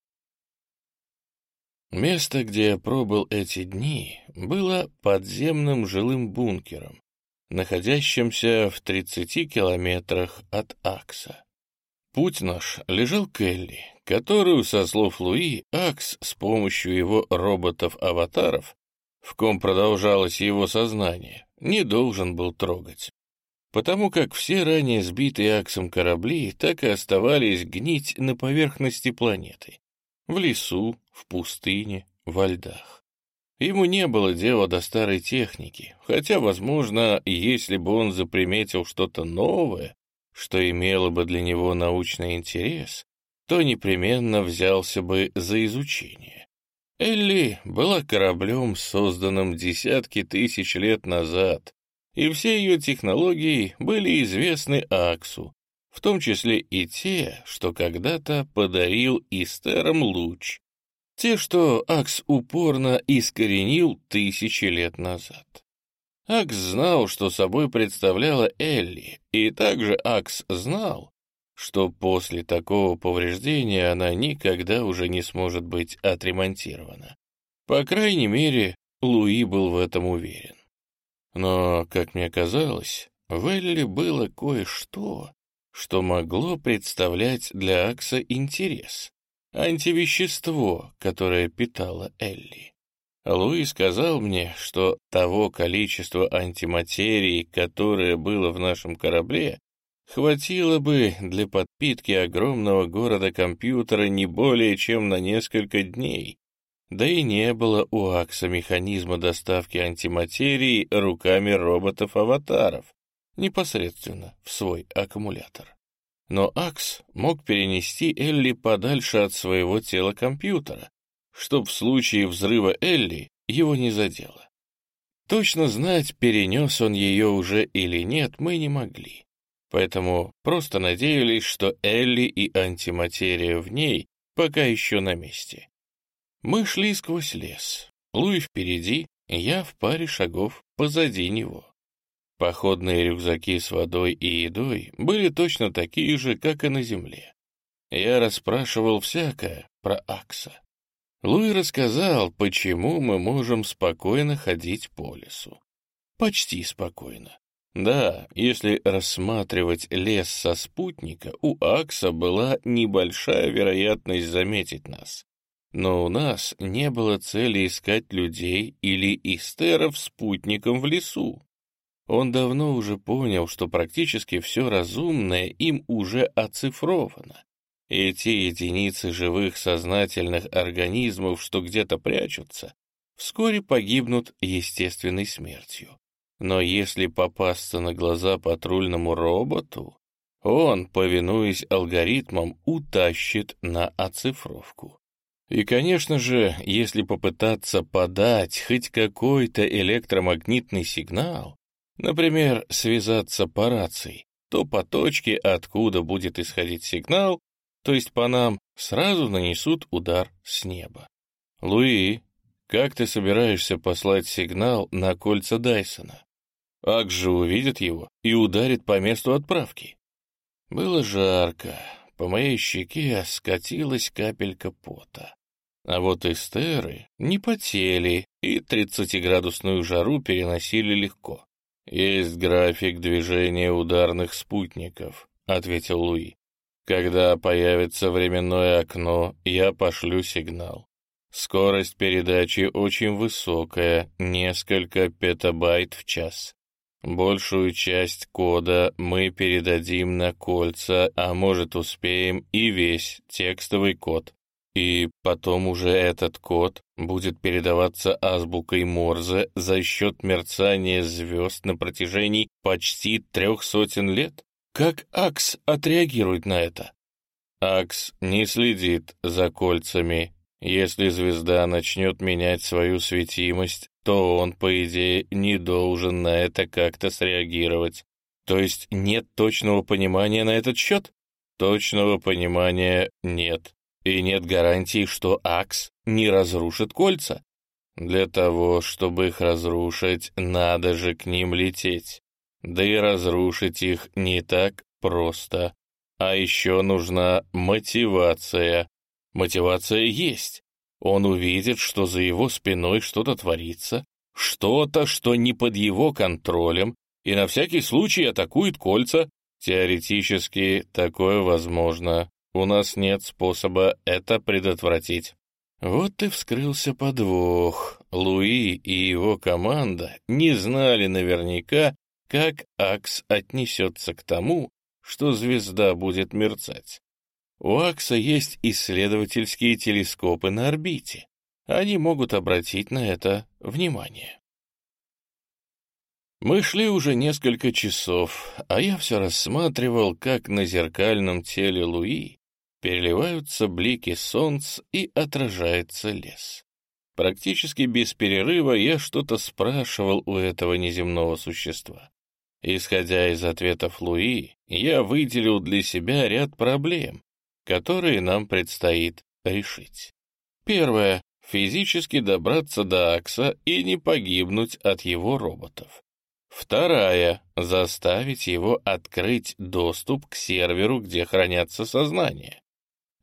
Место, где я пробыл эти дни, было подземным жилым бункером, находящимся в 30 километрах от Акса. Путь наш лежал к Элли, которую, со слов Луи, Акс с помощью его роботов-аватаров, в ком продолжалось его сознание, не должен был трогать. Потому как все ранее сбитые Аксом корабли так и оставались гнить на поверхности планеты. В лесу, в пустыне, во льдах. Ему не было дела до старой техники, хотя, возможно, если бы он заприметил что-то новое, что имело бы для него научный интерес, то непременно взялся бы за изучение. Элли была кораблем, созданным десятки тысяч лет назад, и все ее технологии были известны Аксу, в том числе и те, что когда-то подарил Истерам луч, те, что Акс упорно искоренил тысячи лет назад. Акс знал, что собой представляла Элли, и также Акс знал, что после такого повреждения она никогда уже не сможет быть отремонтирована. По крайней мере, Луи был в этом уверен. Но, как мне казалось, в Элли было кое-что, что могло представлять для Акса интерес. Антивещество, которое питало Элли. Луи сказал мне, что того количества антиматерии, которое было в нашем корабле, хватило бы для подпитки огромного города-компьютера не более чем на несколько дней. Да и не было у Акса механизма доставки антиматерии руками роботов-аватаров, непосредственно в свой аккумулятор. Но Акс мог перенести Элли подальше от своего тела компьютера, чтоб в случае взрыва Элли его не задело. Точно знать, перенес он ее уже или нет, мы не могли. Поэтому просто надеялись, что Элли и антиматерия в ней пока еще на месте. Мы шли сквозь лес. Луи впереди, я в паре шагов позади него. Походные рюкзаки с водой и едой были точно такие же, как и на земле. Я расспрашивал всякое про Акса. Луи рассказал, почему мы можем спокойно ходить по лесу. Почти спокойно. Да, если рассматривать лес со спутника, у Акса была небольшая вероятность заметить нас. Но у нас не было цели искать людей или истеров спутником в лесу. Он давно уже понял, что практически все разумное им уже оцифровано. И те единицы живых сознательных организмов, что где-то прячутся, вскоре погибнут естественной смертью. Но если попасться на глаза патрульному роботу, он, повинуясь алгоритмам, утащит на оцифровку. И, конечно же, если попытаться подать хоть какой-то электромагнитный сигнал, Например, связаться по рации, то по точке, откуда будет исходить сигнал, то есть по нам, сразу нанесут удар с неба. Луи, как ты собираешься послать сигнал на кольца Дайсона? Ак же увидит его и ударит по месту отправки. Было жарко, по моей щеке скатилась капелька пота. А вот эстеры не потели и тридцатиградусную жару переносили легко. «Есть график движения ударных спутников», — ответил Луи. «Когда появится временное окно, я пошлю сигнал. Скорость передачи очень высокая, несколько петабайт в час. Большую часть кода мы передадим на кольца, а может успеем и весь текстовый код. И потом уже этот код будет передаваться азбукой Морзе за счет мерцания звезд на протяжении почти трех сотен лет? Как Акс отреагирует на это? Акс не следит за кольцами. Если звезда начнет менять свою светимость, то он, по идее, не должен на это как-то среагировать. То есть нет точного понимания на этот счет? Точного понимания нет. И нет гарантии, что Акс не разрушит кольца. Для того, чтобы их разрушить, надо же к ним лететь. Да и разрушить их не так просто. А еще нужна мотивация. Мотивация есть. Он увидит, что за его спиной что-то творится, что-то, что не под его контролем, и на всякий случай атакует кольца. Теоретически такое возможно. У нас нет способа это предотвратить. Вот и вскрылся подвох. Луи и его команда не знали наверняка, как Акс отнесется к тому, что звезда будет мерцать. У Акса есть исследовательские телескопы на орбите. Они могут обратить на это внимание. Мы шли уже несколько часов, а я все рассматривал, как на зеркальном теле Луи переливаются блики солнца и отражается лес. Практически без перерыва я что-то спрашивал у этого неземного существа. Исходя из ответов Луи, я выделил для себя ряд проблем, которые нам предстоит решить. Первое. Физически добраться до Акса и не погибнуть от его роботов. Вторая — заставить его открыть доступ к серверу, где хранятся сознания.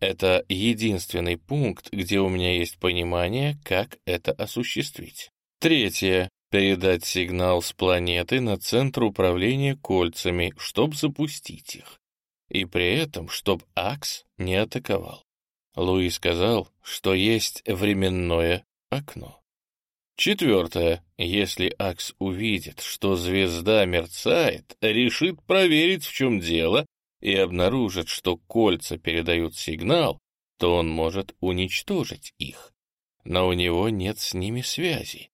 Это единственный пункт, где у меня есть понимание, как это осуществить. Третье передать сигнал с планеты на центр управления кольцами, чтобы запустить их. И при этом, чтоб Акс не атаковал. Луи сказал, что есть временное окно. Четвертое. Если Акс увидит, что звезда мерцает, решит проверить, в чем дело, и обнаружит, что кольца передают сигнал, то он может уничтожить их. Но у него нет с ними связи.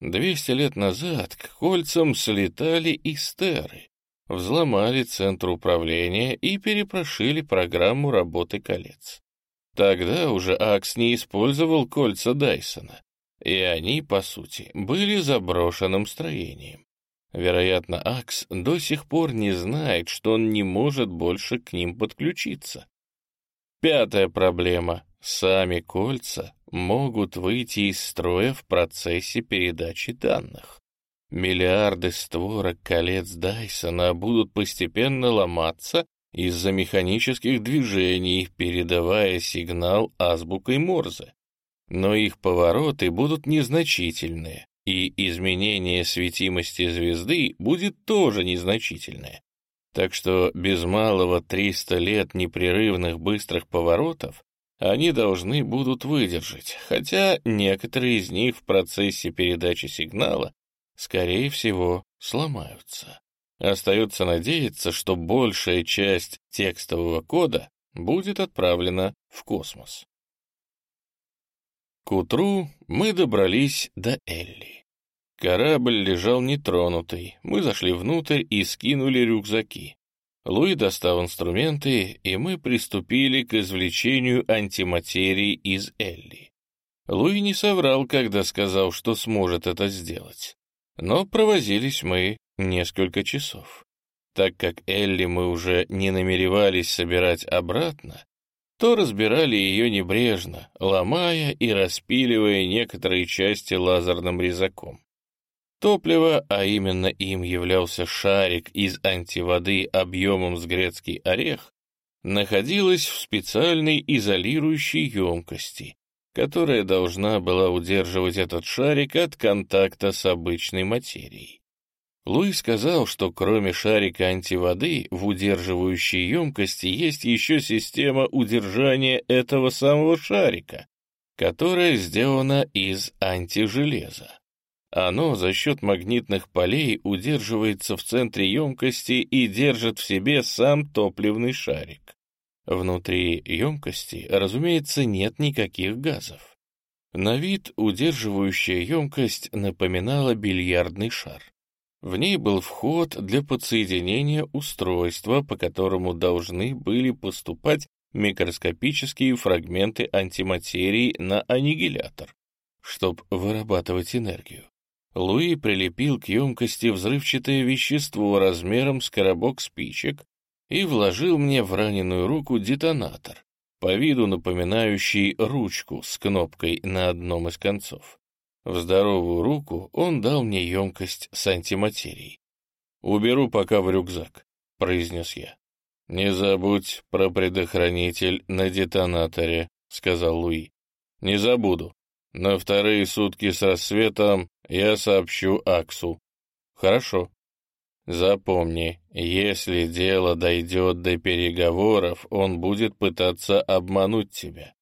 Двести лет назад к кольцам слетали истеры, взломали центр управления и перепрошили программу работы колец. Тогда уже Акс не использовал кольца Дайсона, и они, по сути, были заброшенным строением. Вероятно, Акс до сих пор не знает, что он не может больше к ним подключиться. Пятая проблема. Сами кольца могут выйти из строя в процессе передачи данных. Миллиарды створок колец Дайсона будут постепенно ломаться из-за механических движений, передавая сигнал азбукой Морзе. Но их повороты будут незначительные, и изменение светимости звезды будет тоже незначительное. Так что без малого 300 лет непрерывных быстрых поворотов они должны будут выдержать, хотя некоторые из них в процессе передачи сигнала, скорее всего, сломаются. Остается надеяться, что большая часть текстового кода будет отправлена в космос. К утру мы добрались до Элли. Корабль лежал нетронутый, мы зашли внутрь и скинули рюкзаки. Луи достал инструменты, и мы приступили к извлечению антиматерии из Элли. Луи не соврал, когда сказал, что сможет это сделать. Но провозились мы несколько часов. Так как Элли мы уже не намеревались собирать обратно, то разбирали ее небрежно, ломая и распиливая некоторые части лазерным резаком. Топливо, а именно им являлся шарик из антиводы объемом с грецкий орех, находилось в специальной изолирующей емкости, которая должна была удерживать этот шарик от контакта с обычной материей. Луи сказал, что кроме шарика антиводы в удерживающей емкости есть еще система удержания этого самого шарика, которая сделана из антижелеза. Оно за счет магнитных полей удерживается в центре емкости и держит в себе сам топливный шарик. Внутри емкости, разумеется, нет никаких газов. На вид удерживающая емкость напоминала бильярдный шар. В ней был вход для подсоединения устройства, по которому должны были поступать микроскопические фрагменты антиматерии на аннигилятор, чтобы вырабатывать энергию. Луи прилепил к емкости взрывчатое вещество размером с коробок спичек и вложил мне в раненую руку детонатор, по виду напоминающий ручку с кнопкой на одном из концов. В здоровую руку он дал мне емкость с антиматерией. «Уберу пока в рюкзак», — произнес я. «Не забудь про предохранитель на детонаторе», — сказал Луи. «Не забуду. На вторые сутки с рассветом я сообщу Аксу». «Хорошо», Запомни, если дело дойдет до переговоров, он будет пытаться обмануть тебя.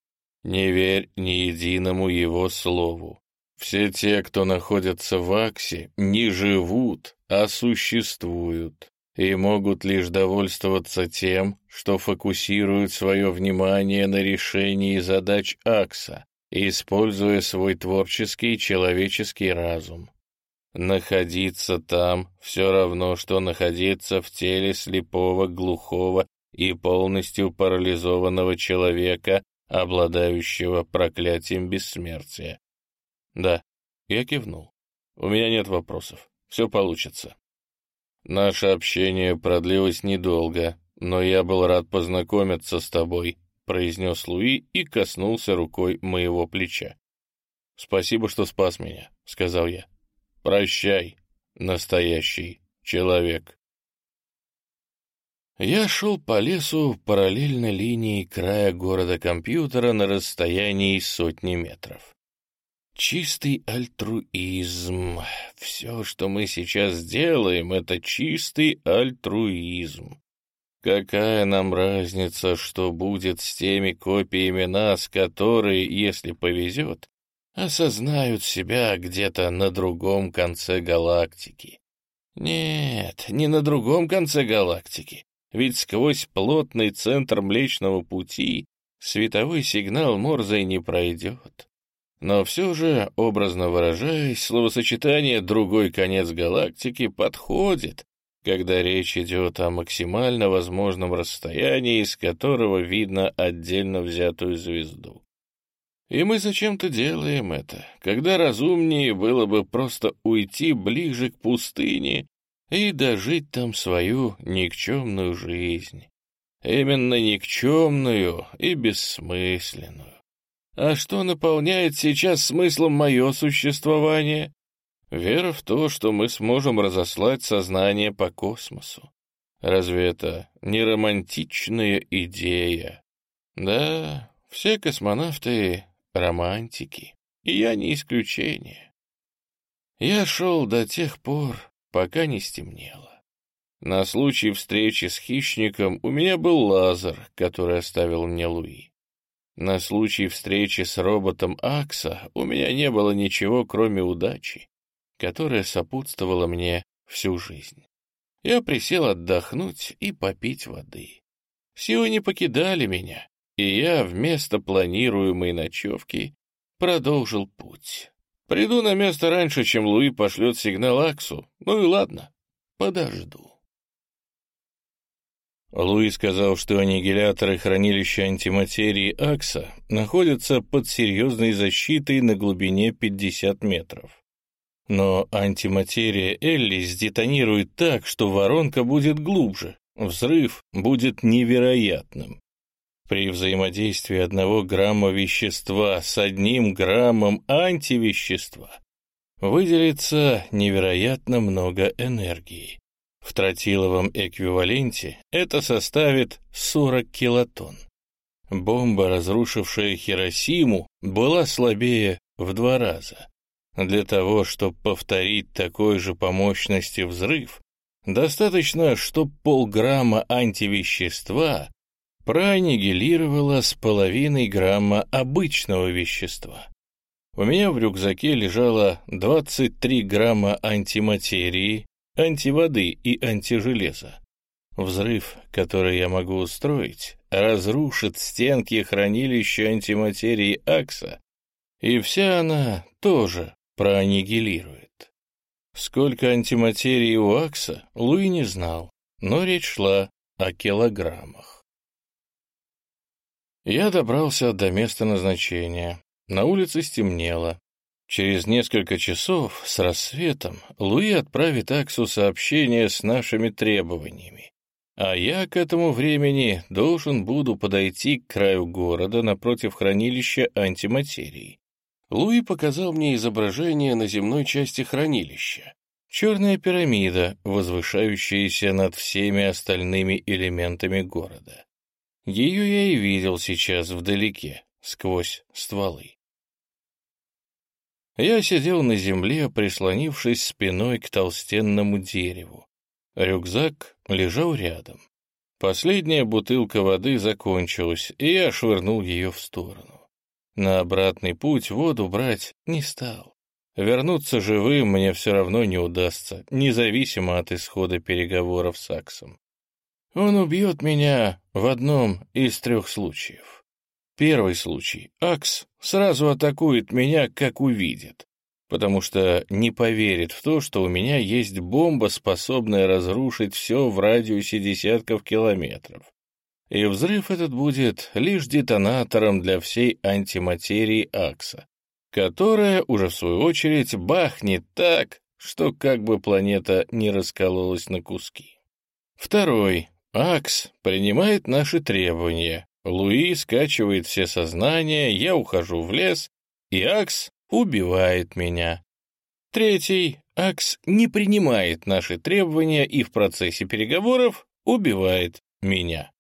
Не верь ни единому его слову. Все те, кто находится в Аксе, не живут, а существуют и могут лишь довольствоваться тем, что фокусируют свое внимание на решении задач Акса, используя свой творческий человеческий разум. Находиться там все равно, что находиться в теле слепого, глухого и полностью парализованного человека, обладающего проклятием бессмертия. Да, я кивнул. У меня нет вопросов. Все получится. Наше общение продлилось недолго, но я был рад познакомиться с тобой, произнес Луи и коснулся рукой моего плеча. Спасибо, что спас меня, сказал я. Прощай, настоящий человек. Я шел по лесу параллельно линии края города компьютера на расстоянии сотни метров. Чистый альтруизм. Все, что мы сейчас делаем, это чистый альтруизм. Какая нам разница, что будет с теми копиями нас, которые, если повезет, осознают себя где-то на другом конце галактики. Нет, не на другом конце галактики, ведь сквозь плотный центр Млечного Пути световой сигнал Морзе не пройдет. Но все же, образно выражаясь, словосочетание «другой конец галактики» подходит, когда речь идет о максимально возможном расстоянии, с которого видно отдельно взятую звезду. И мы зачем-то делаем это, когда разумнее было бы просто уйти ближе к пустыне и дожить там свою никчемную жизнь. Именно никчемную и бессмысленную. А что наполняет сейчас смыслом мое существование? Вера в то, что мы сможем разослать сознание по космосу. Разве это не романтичная идея? Да, все космонавты романтики, и я не исключение. Я шел до тех пор, пока не стемнело. На случай встречи с хищником у меня был лазер, который оставил мне Луи. На случай встречи с роботом Акса у меня не было ничего, кроме удачи, которая сопутствовала мне всю жизнь. Я присел отдохнуть и попить воды. Силы не покидали меня, и я вместо планируемой ночевки продолжил путь. Приду на место раньше, чем Луи пошлет сигнал Аксу. Ну и ладно, подожду. Луи сказал, что аннигиляторы хранилища антиматерии Акса находятся под серьезной защитой на глубине 50 метров. Но антиматерия Элли сдетонирует так, что воронка будет глубже, взрыв будет невероятным. При взаимодействии одного грамма вещества с одним граммом антивещества выделится невероятно много энергии. В тротиловом эквиваленте это составит 40 килотонн. Бомба, разрушившая Хиросиму, была слабее в два раза. Для того, чтобы повторить такой же по мощности взрыв, достаточно, чтобы полграмма антивещества проаннигилировала с половиной грамма обычного вещества. У меня в рюкзаке лежало 23 грамма антиматерии, антиводы и антижелеза. Взрыв, который я могу устроить, разрушит стенки хранилища антиматерии Акса, и вся она тоже проаннигилирует. Сколько антиматерии у Акса, Луи не знал, но речь шла о килограммах. Я добрался до места назначения. На улице стемнело. Через несколько часов с рассветом Луи отправит Аксу сообщение с нашими требованиями. А я к этому времени должен буду подойти к краю города напротив хранилища антиматерии. Луи показал мне изображение на земной части хранилища. Черная пирамида, возвышающаяся над всеми остальными элементами города. Ее я и видел сейчас вдалеке, сквозь стволы. Я сидел на земле, прислонившись спиной к толстенному дереву. Рюкзак лежал рядом. Последняя бутылка воды закончилась, и я швырнул ее в сторону. На обратный путь воду брать не стал. Вернуться живым мне все равно не удастся, независимо от исхода переговоров с Аксом. Он убьет меня в одном из трех случаев. Первый случай. Акс сразу атакует меня, как увидит, потому что не поверит в то, что у меня есть бомба, способная разрушить все в радиусе десятков километров. И взрыв этот будет лишь детонатором для всей антиматерии Акса, которая уже в свою очередь бахнет так, что как бы планета не раскололась на куски. Второй. Акс принимает наши требования, Луи скачивает все сознания, я ухожу в лес, и Акс убивает меня. Третий. Акс не принимает наши требования и в процессе переговоров убивает меня.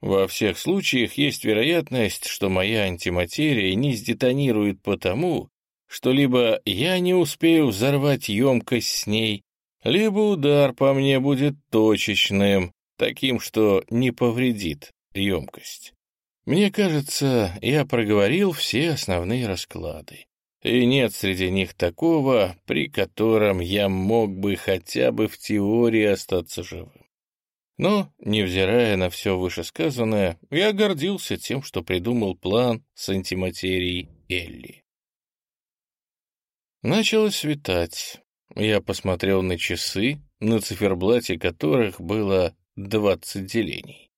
Во всех случаях есть вероятность, что моя антиматерия не сдетонирует потому, что либо я не успею взорвать емкость с ней, либо удар по мне будет точечным, таким, что не повредит емкость. Мне кажется, я проговорил все основные расклады, и нет среди них такого, при котором я мог бы хотя бы в теории остаться живым. Но, невзирая на все вышесказанное, я гордился тем, что придумал план с антиматерией Элли. Начало светать. Я посмотрел на часы, на циферблате которых было двадцать делений.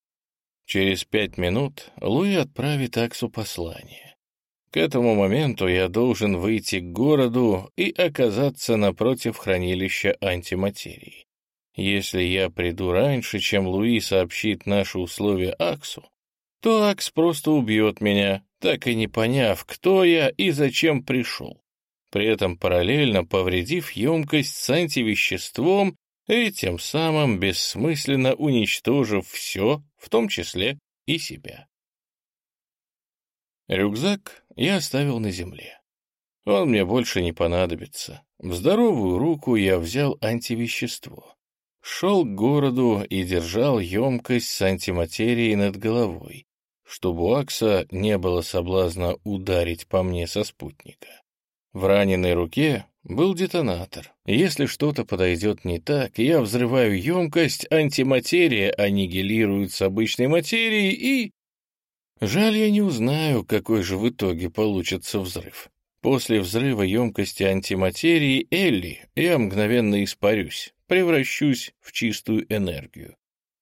Через пять минут Луи отправит Аксу послание. К этому моменту я должен выйти к городу и оказаться напротив хранилища антиматерии. Если я приду раньше, чем Луи сообщит наши условия Аксу, то Акс просто убьет меня, так и не поняв, кто я и зачем пришел, при этом параллельно повредив емкость с антивеществом и тем самым бессмысленно уничтожив все, в том числе и себя. Рюкзак я оставил на земле. Он мне больше не понадобится. В здоровую руку я взял антивещество. Шел к городу и держал емкость с антиматерией над головой, чтобы у Акса не было соблазна ударить по мне со спутника. В раненой руке был детонатор. Если что-то подойдет не так, я взрываю емкость, антиматерия аннигилирует с обычной материей и... Жаль, я не узнаю, какой же в итоге получится взрыв. После взрыва емкости антиматерии Элли я мгновенно испарюсь, превращусь в чистую энергию.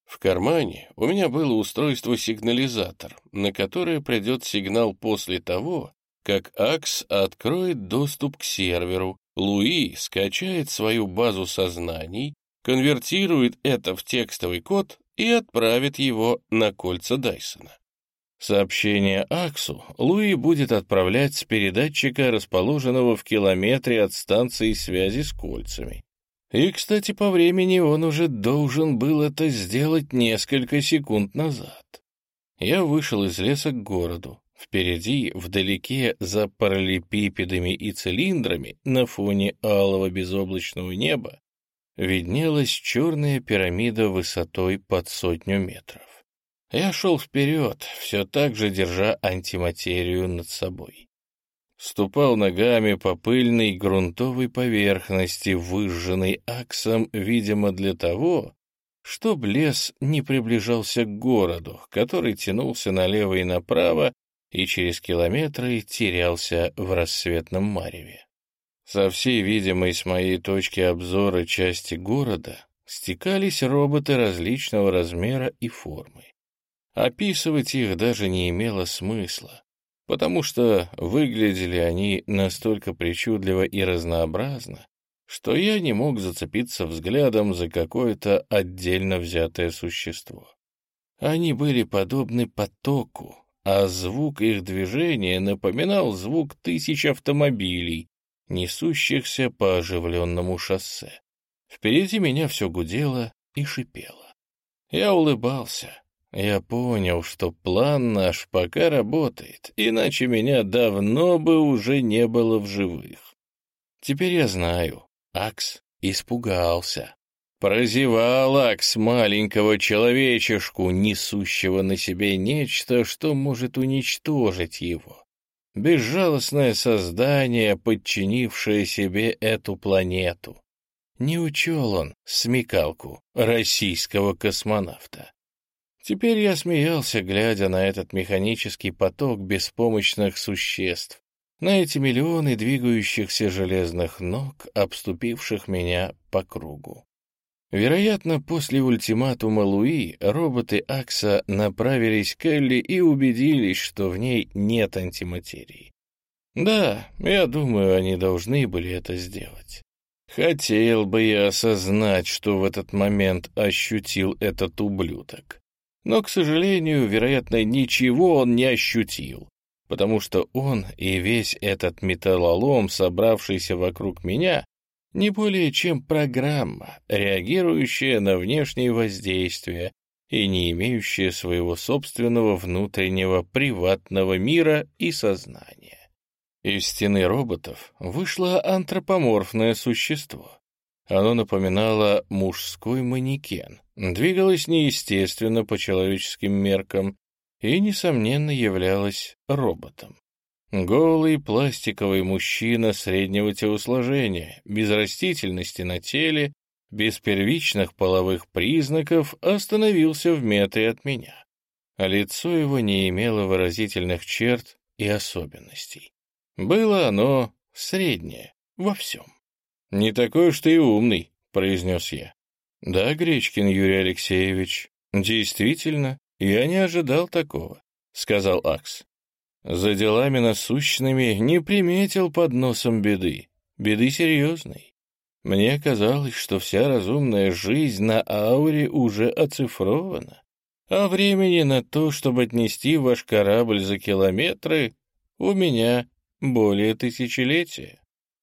В кармане у меня было устройство-сигнализатор, на которое придет сигнал после того, как АКС откроет доступ к серверу, Луи скачает свою базу сознаний, конвертирует это в текстовый код и отправит его на кольца Дайсона. Сообщение Аксу Луи будет отправлять с передатчика, расположенного в километре от станции связи с кольцами. И, кстати, по времени он уже должен был это сделать несколько секунд назад. Я вышел из леса к городу. Впереди, вдалеке, за параллелепипедами и цилиндрами, на фоне алого безоблачного неба, виднелась черная пирамида высотой под сотню метров. Я шел вперед, все так же держа антиматерию над собой. Ступал ногами по пыльной грунтовой поверхности, выжженной аксом, видимо, для того, чтоб лес не приближался к городу, который тянулся налево и направо и через километры терялся в рассветном мареве. Со всей видимой с моей точки обзора части города стекались роботы различного размера и формы. Описывать их даже не имело смысла, потому что выглядели они настолько причудливо и разнообразно, что я не мог зацепиться взглядом за какое-то отдельно взятое существо. Они были подобны потоку, а звук их движения напоминал звук тысяч автомобилей, несущихся по оживленному шоссе. Впереди меня все гудело и шипело. Я улыбался. Я понял, что план наш пока работает, иначе меня давно бы уже не было в живых. Теперь я знаю, Акс испугался. Прозевал Акс маленького человечешку, несущего на себе нечто, что может уничтожить его. Безжалостное создание, подчинившее себе эту планету. Не учел он смекалку российского космонавта. Теперь я смеялся, глядя на этот механический поток беспомощных существ, на эти миллионы двигающихся железных ног, обступивших меня по кругу. Вероятно, после ультиматума Луи роботы Акса направились к Элли и убедились, что в ней нет антиматерии. Да, я думаю, они должны были это сделать. Хотел бы я осознать, что в этот момент ощутил этот ублюдок. Но, к сожалению, вероятно, ничего он не ощутил потому что он и весь этот металлолом, собравшийся вокруг меня, не более чем программа, реагирующая на внешние воздействия и не имеющая своего собственного внутреннего приватного мира и сознания. Из стены роботов вышло антропоморфное существо. Оно напоминало мужской манекен, двигалось неестественно по человеческим меркам, и, несомненно, являлась роботом. Голый пластиковый мужчина среднего телосложения, без растительности на теле, без первичных половых признаков, остановился в метре от меня. А лицо его не имело выразительных черт и особенностей. Было оно среднее во всем. «Не такой уж ты и умный», — произнес я. «Да, Гречкин Юрий Алексеевич, действительно, «Я не ожидал такого», — сказал Акс. «За делами насущными не приметил под носом беды. Беды серьезной. Мне казалось, что вся разумная жизнь на ауре уже оцифрована, а времени на то, чтобы отнести ваш корабль за километры, у меня более тысячелетия».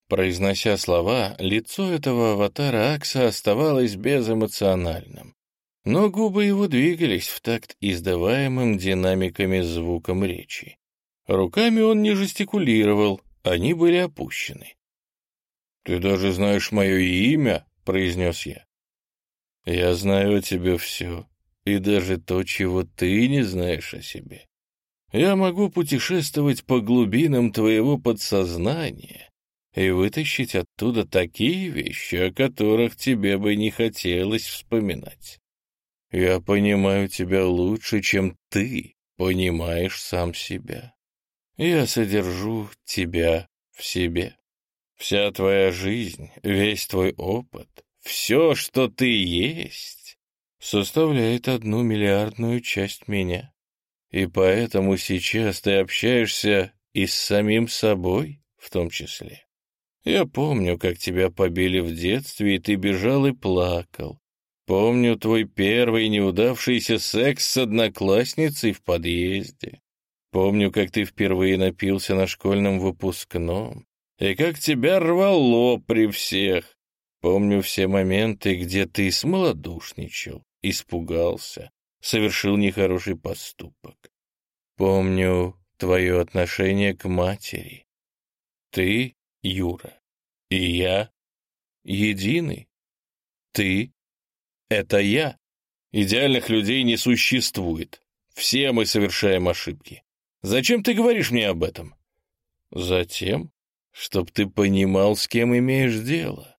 Произнося слова, лицо этого аватара Акса оставалось безэмоциональным но губы его двигались в такт издаваемым динамиками звуком речи. Руками он не жестикулировал, они были опущены. «Ты даже знаешь мое имя?» — произнес я. «Я знаю о тебе все, и даже то, чего ты не знаешь о себе. Я могу путешествовать по глубинам твоего подсознания и вытащить оттуда такие вещи, о которых тебе бы не хотелось вспоминать. Я понимаю тебя лучше, чем ты понимаешь сам себя. Я содержу тебя в себе. Вся твоя жизнь, весь твой опыт, все, что ты есть, составляет одну миллиардную часть меня. И поэтому сейчас ты общаешься и с самим собой в том числе. Я помню, как тебя побили в детстве, и ты бежал и плакал, Помню твой первый неудавшийся секс с одноклассницей в подъезде. Помню, как ты впервые напился на школьном выпускном, и как тебя рвало при всех. Помню все моменты, где ты смолодушничал, испугался, совершил нехороший поступок. Помню твое отношение к матери. Ты, Юра, и я единый. Ты это я. Идеальных людей не существует. Все мы совершаем ошибки. Зачем ты говоришь мне об этом? Затем, чтоб ты понимал, с кем имеешь дело.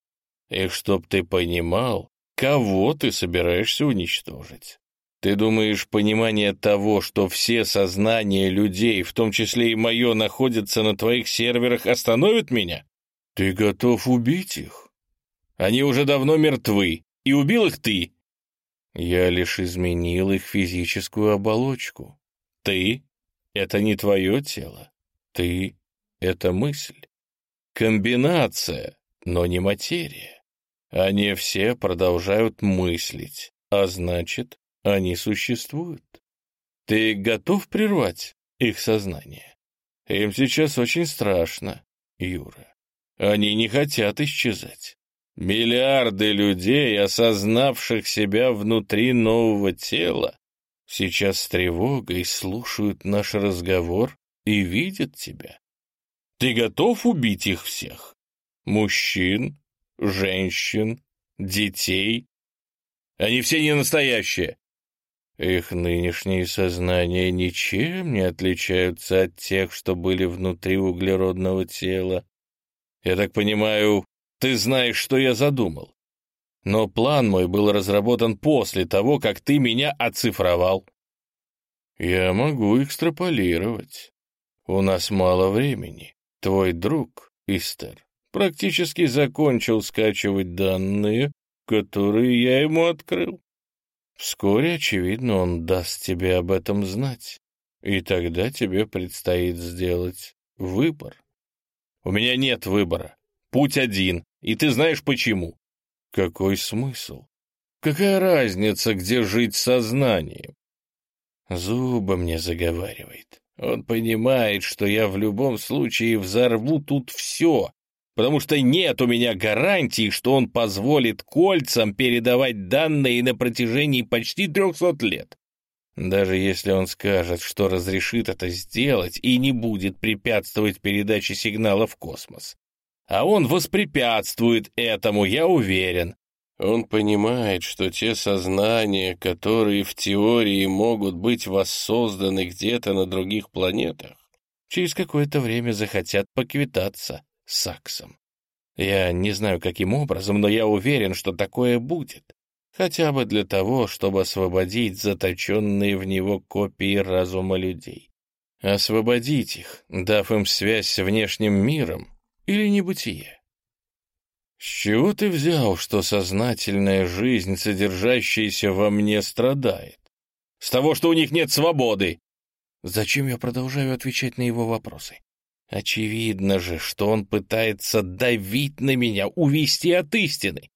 И чтоб ты понимал, кого ты собираешься уничтожить? Ты думаешь, понимание того, что все сознания людей, в том числе и мое, находятся на твоих серверах, остановит меня? Ты готов убить их? Они уже давно мертвы, и убил их ты. Я лишь изменил их физическую оболочку. Ты — это не твое тело. Ты — это мысль. Комбинация, но не материя. Они все продолжают мыслить, а значит, они существуют. Ты готов прервать их сознание? Им сейчас очень страшно, Юра. Они не хотят исчезать. Миллиарды людей, осознавших себя внутри нового тела, сейчас с тревогой слушают наш разговор и видят тебя. Ты готов убить их всех? Мужчин, женщин, детей? Они все не настоящие. Их нынешние сознания ничем не отличаются от тех, что были внутри углеродного тела. Я так понимаю, ты знаешь, что я задумал. Но план мой был разработан после того, как ты меня оцифровал. Я могу экстраполировать. У нас мало времени. Твой друг, Истер, практически закончил скачивать данные, которые я ему открыл. Вскоре, очевидно, он даст тебе об этом знать, и тогда тебе предстоит сделать выбор. У меня нет выбора. Путь один, и ты знаешь почему. Какой смысл? Какая разница, где жить сознанием? Зуба мне заговаривает. Он понимает, что я в любом случае взорву тут все, потому что нет у меня гарантии, что он позволит кольцам передавать данные на протяжении почти 300 лет. Даже если он скажет, что разрешит это сделать и не будет препятствовать передаче сигнала в космос. А он воспрепятствует этому, я уверен. Он понимает, что те сознания, которые в теории могут быть воссозданы где-то на других планетах, через какое-то время захотят поквитаться Саксом. Я не знаю, каким образом, но я уверен, что такое будет. Хотя бы для того, чтобы освободить заточенные в него копии разума людей. Освободить их, дав им связь с внешним миром или небытие. С чего ты взял, что сознательная жизнь, содержащаяся во мне, страдает? С того, что у них нет свободы. Зачем я продолжаю отвечать на его вопросы? Очевидно же, что он пытается давить на меня, увести от истины.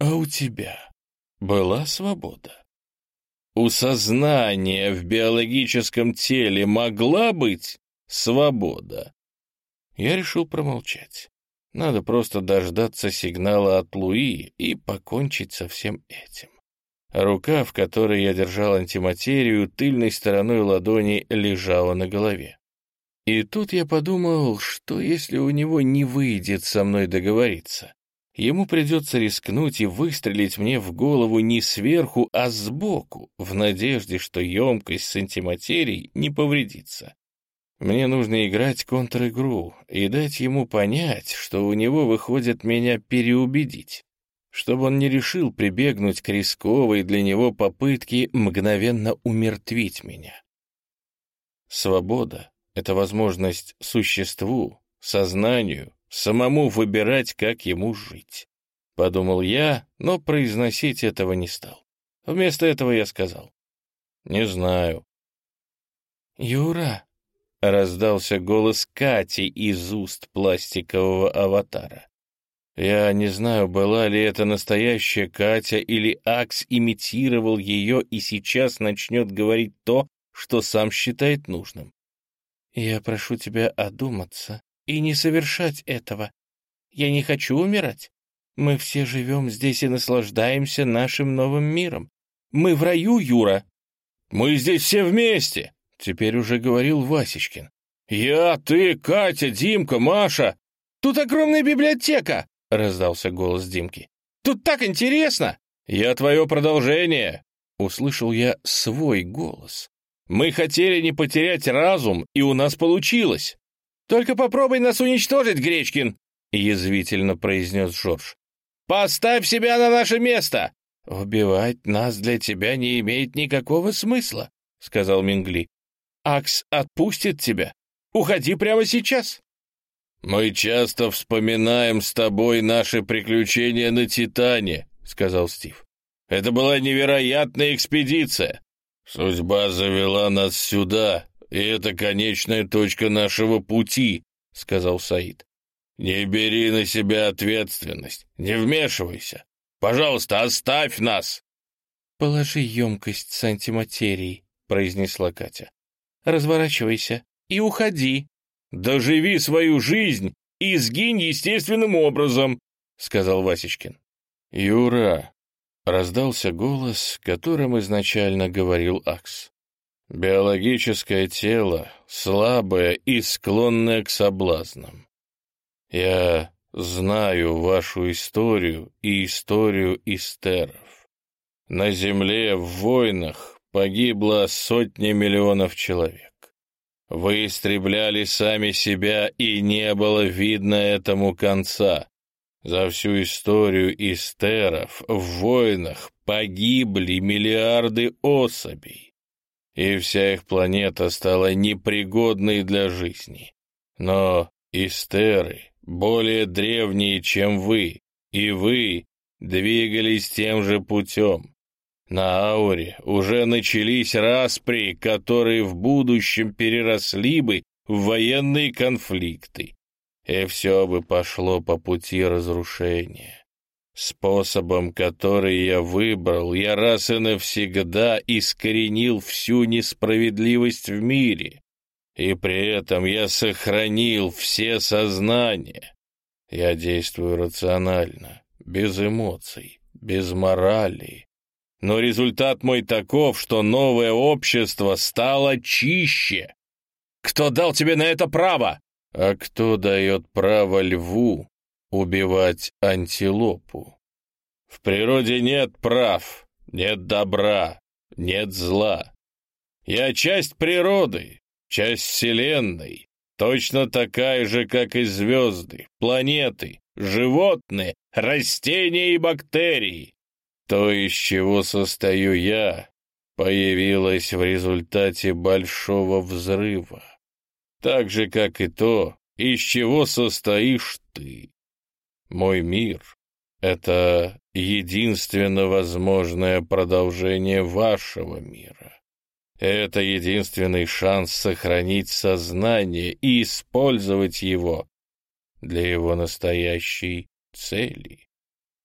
А у тебя была свобода? У сознания в биологическом теле могла быть свобода? Я решил промолчать. Надо просто дождаться сигнала от Луи и покончить со всем этим. Рука, в которой я держал антиматерию, тыльной стороной ладони лежала на голове. И тут я подумал, что если у него не выйдет со мной договориться, ему придется рискнуть и выстрелить мне в голову не сверху, а сбоку, в надежде, что емкость с антиматерией не повредится. Мне нужно играть контр-игру и дать ему понять, что у него выходит меня переубедить, чтобы он не решил прибегнуть к рисковой для него попытке мгновенно умертвить меня. Свобода это возможность существу, сознанию, самому выбирать, как ему жить. Подумал я, но произносить этого не стал. Вместо этого я сказал. Не знаю. «Юра!» — раздался голос Кати из уст пластикового аватара. Я не знаю, была ли это настоящая Катя или Акс имитировал ее и сейчас начнет говорить то, что сам считает нужным. Я прошу тебя одуматься и не совершать этого. Я не хочу умирать. Мы все живем здесь и наслаждаемся нашим новым миром. Мы в раю, Юра. Мы здесь все вместе, теперь уже говорил Васечкин. Я, ты, Катя, Димка, Маша. Тут огромная библиотека, раздался голос Димки. Тут так интересно. Я твое продолжение, услышал я свой голос. Мы хотели не потерять разум, и у нас получилось. Только попробуй нас уничтожить, Гречкин, язвительно произнес Жорж. Поставь себя на наше место!» «Убивать нас для тебя не имеет никакого смысла», — сказал Мингли. «Акс отпустит тебя. Уходи прямо сейчас». «Мы часто вспоминаем с тобой наши приключения на Титане», — сказал Стив. «Это была невероятная экспедиция. Судьба завела нас сюда, и это конечная точка нашего пути», — сказал Саид. «Не бери на себя ответственность, не вмешивайся. Пожалуйста, оставь нас!» «Положи емкость с антиматерией», — произнесла Катя. «Разворачивайся и уходи». «Доживи свою жизнь и сгинь естественным образом», — сказал Васечкин. «Юра», — раздался голос, которым изначально говорил Акс. «Биологическое тело слабое и склонное к соблазнам. Я знаю вашу историю и историю истеров. На Земле в войнах погибло сотни миллионов человек. Вы истребляли сами себя, и не было видно этому конца. За всю историю истеров в войнах погибли миллиарды особей, и вся их планета стала непригодной для жизни. Но истеры более древние, чем вы, и вы двигались тем же путем. На Ауре уже начались распри, которые в будущем переросли бы в военные конфликты, и все бы пошло по пути разрушения. Способом, который я выбрал, я раз и навсегда искоренил всю несправедливость в мире, и при этом я сохранил все сознания. Я действую рационально, без эмоций, без морали, но результат мой таков, что новое общество стало чище. Кто дал тебе на это право? А кто дает право льву убивать антилопу? В природе нет прав, нет добра, нет зла. Я часть природы, часть Вселенной, точно такая же, как и звезды, планеты, животные, растения и бактерии. То, из чего состою я, появилось в результате большого взрыва. Так же, как и то, из чего состоишь ты. Мой мир — это единственно возможное продолжение вашего мира. Это единственный шанс сохранить сознание и использовать его для его настоящей цели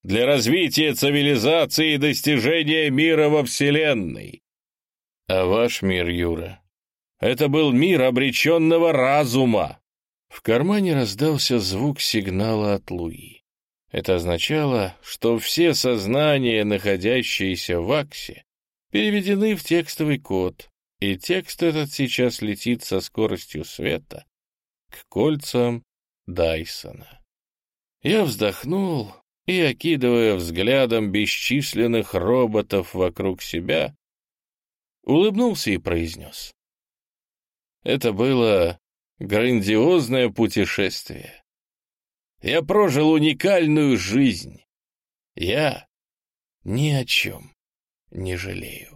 для развития цивилизации и достижения мира во Вселенной. А ваш мир, Юра, это был мир обреченного разума. В кармане раздался звук сигнала от Луи. Это означало, что все сознания, находящиеся в Аксе, переведены в текстовый код, и текст этот сейчас летит со скоростью света к кольцам Дайсона. Я вздохнул и, окидывая взглядом бесчисленных роботов вокруг себя, улыбнулся и произнес. Это было грандиозное путешествие. Я прожил уникальную жизнь. Я ни о чем не жалею.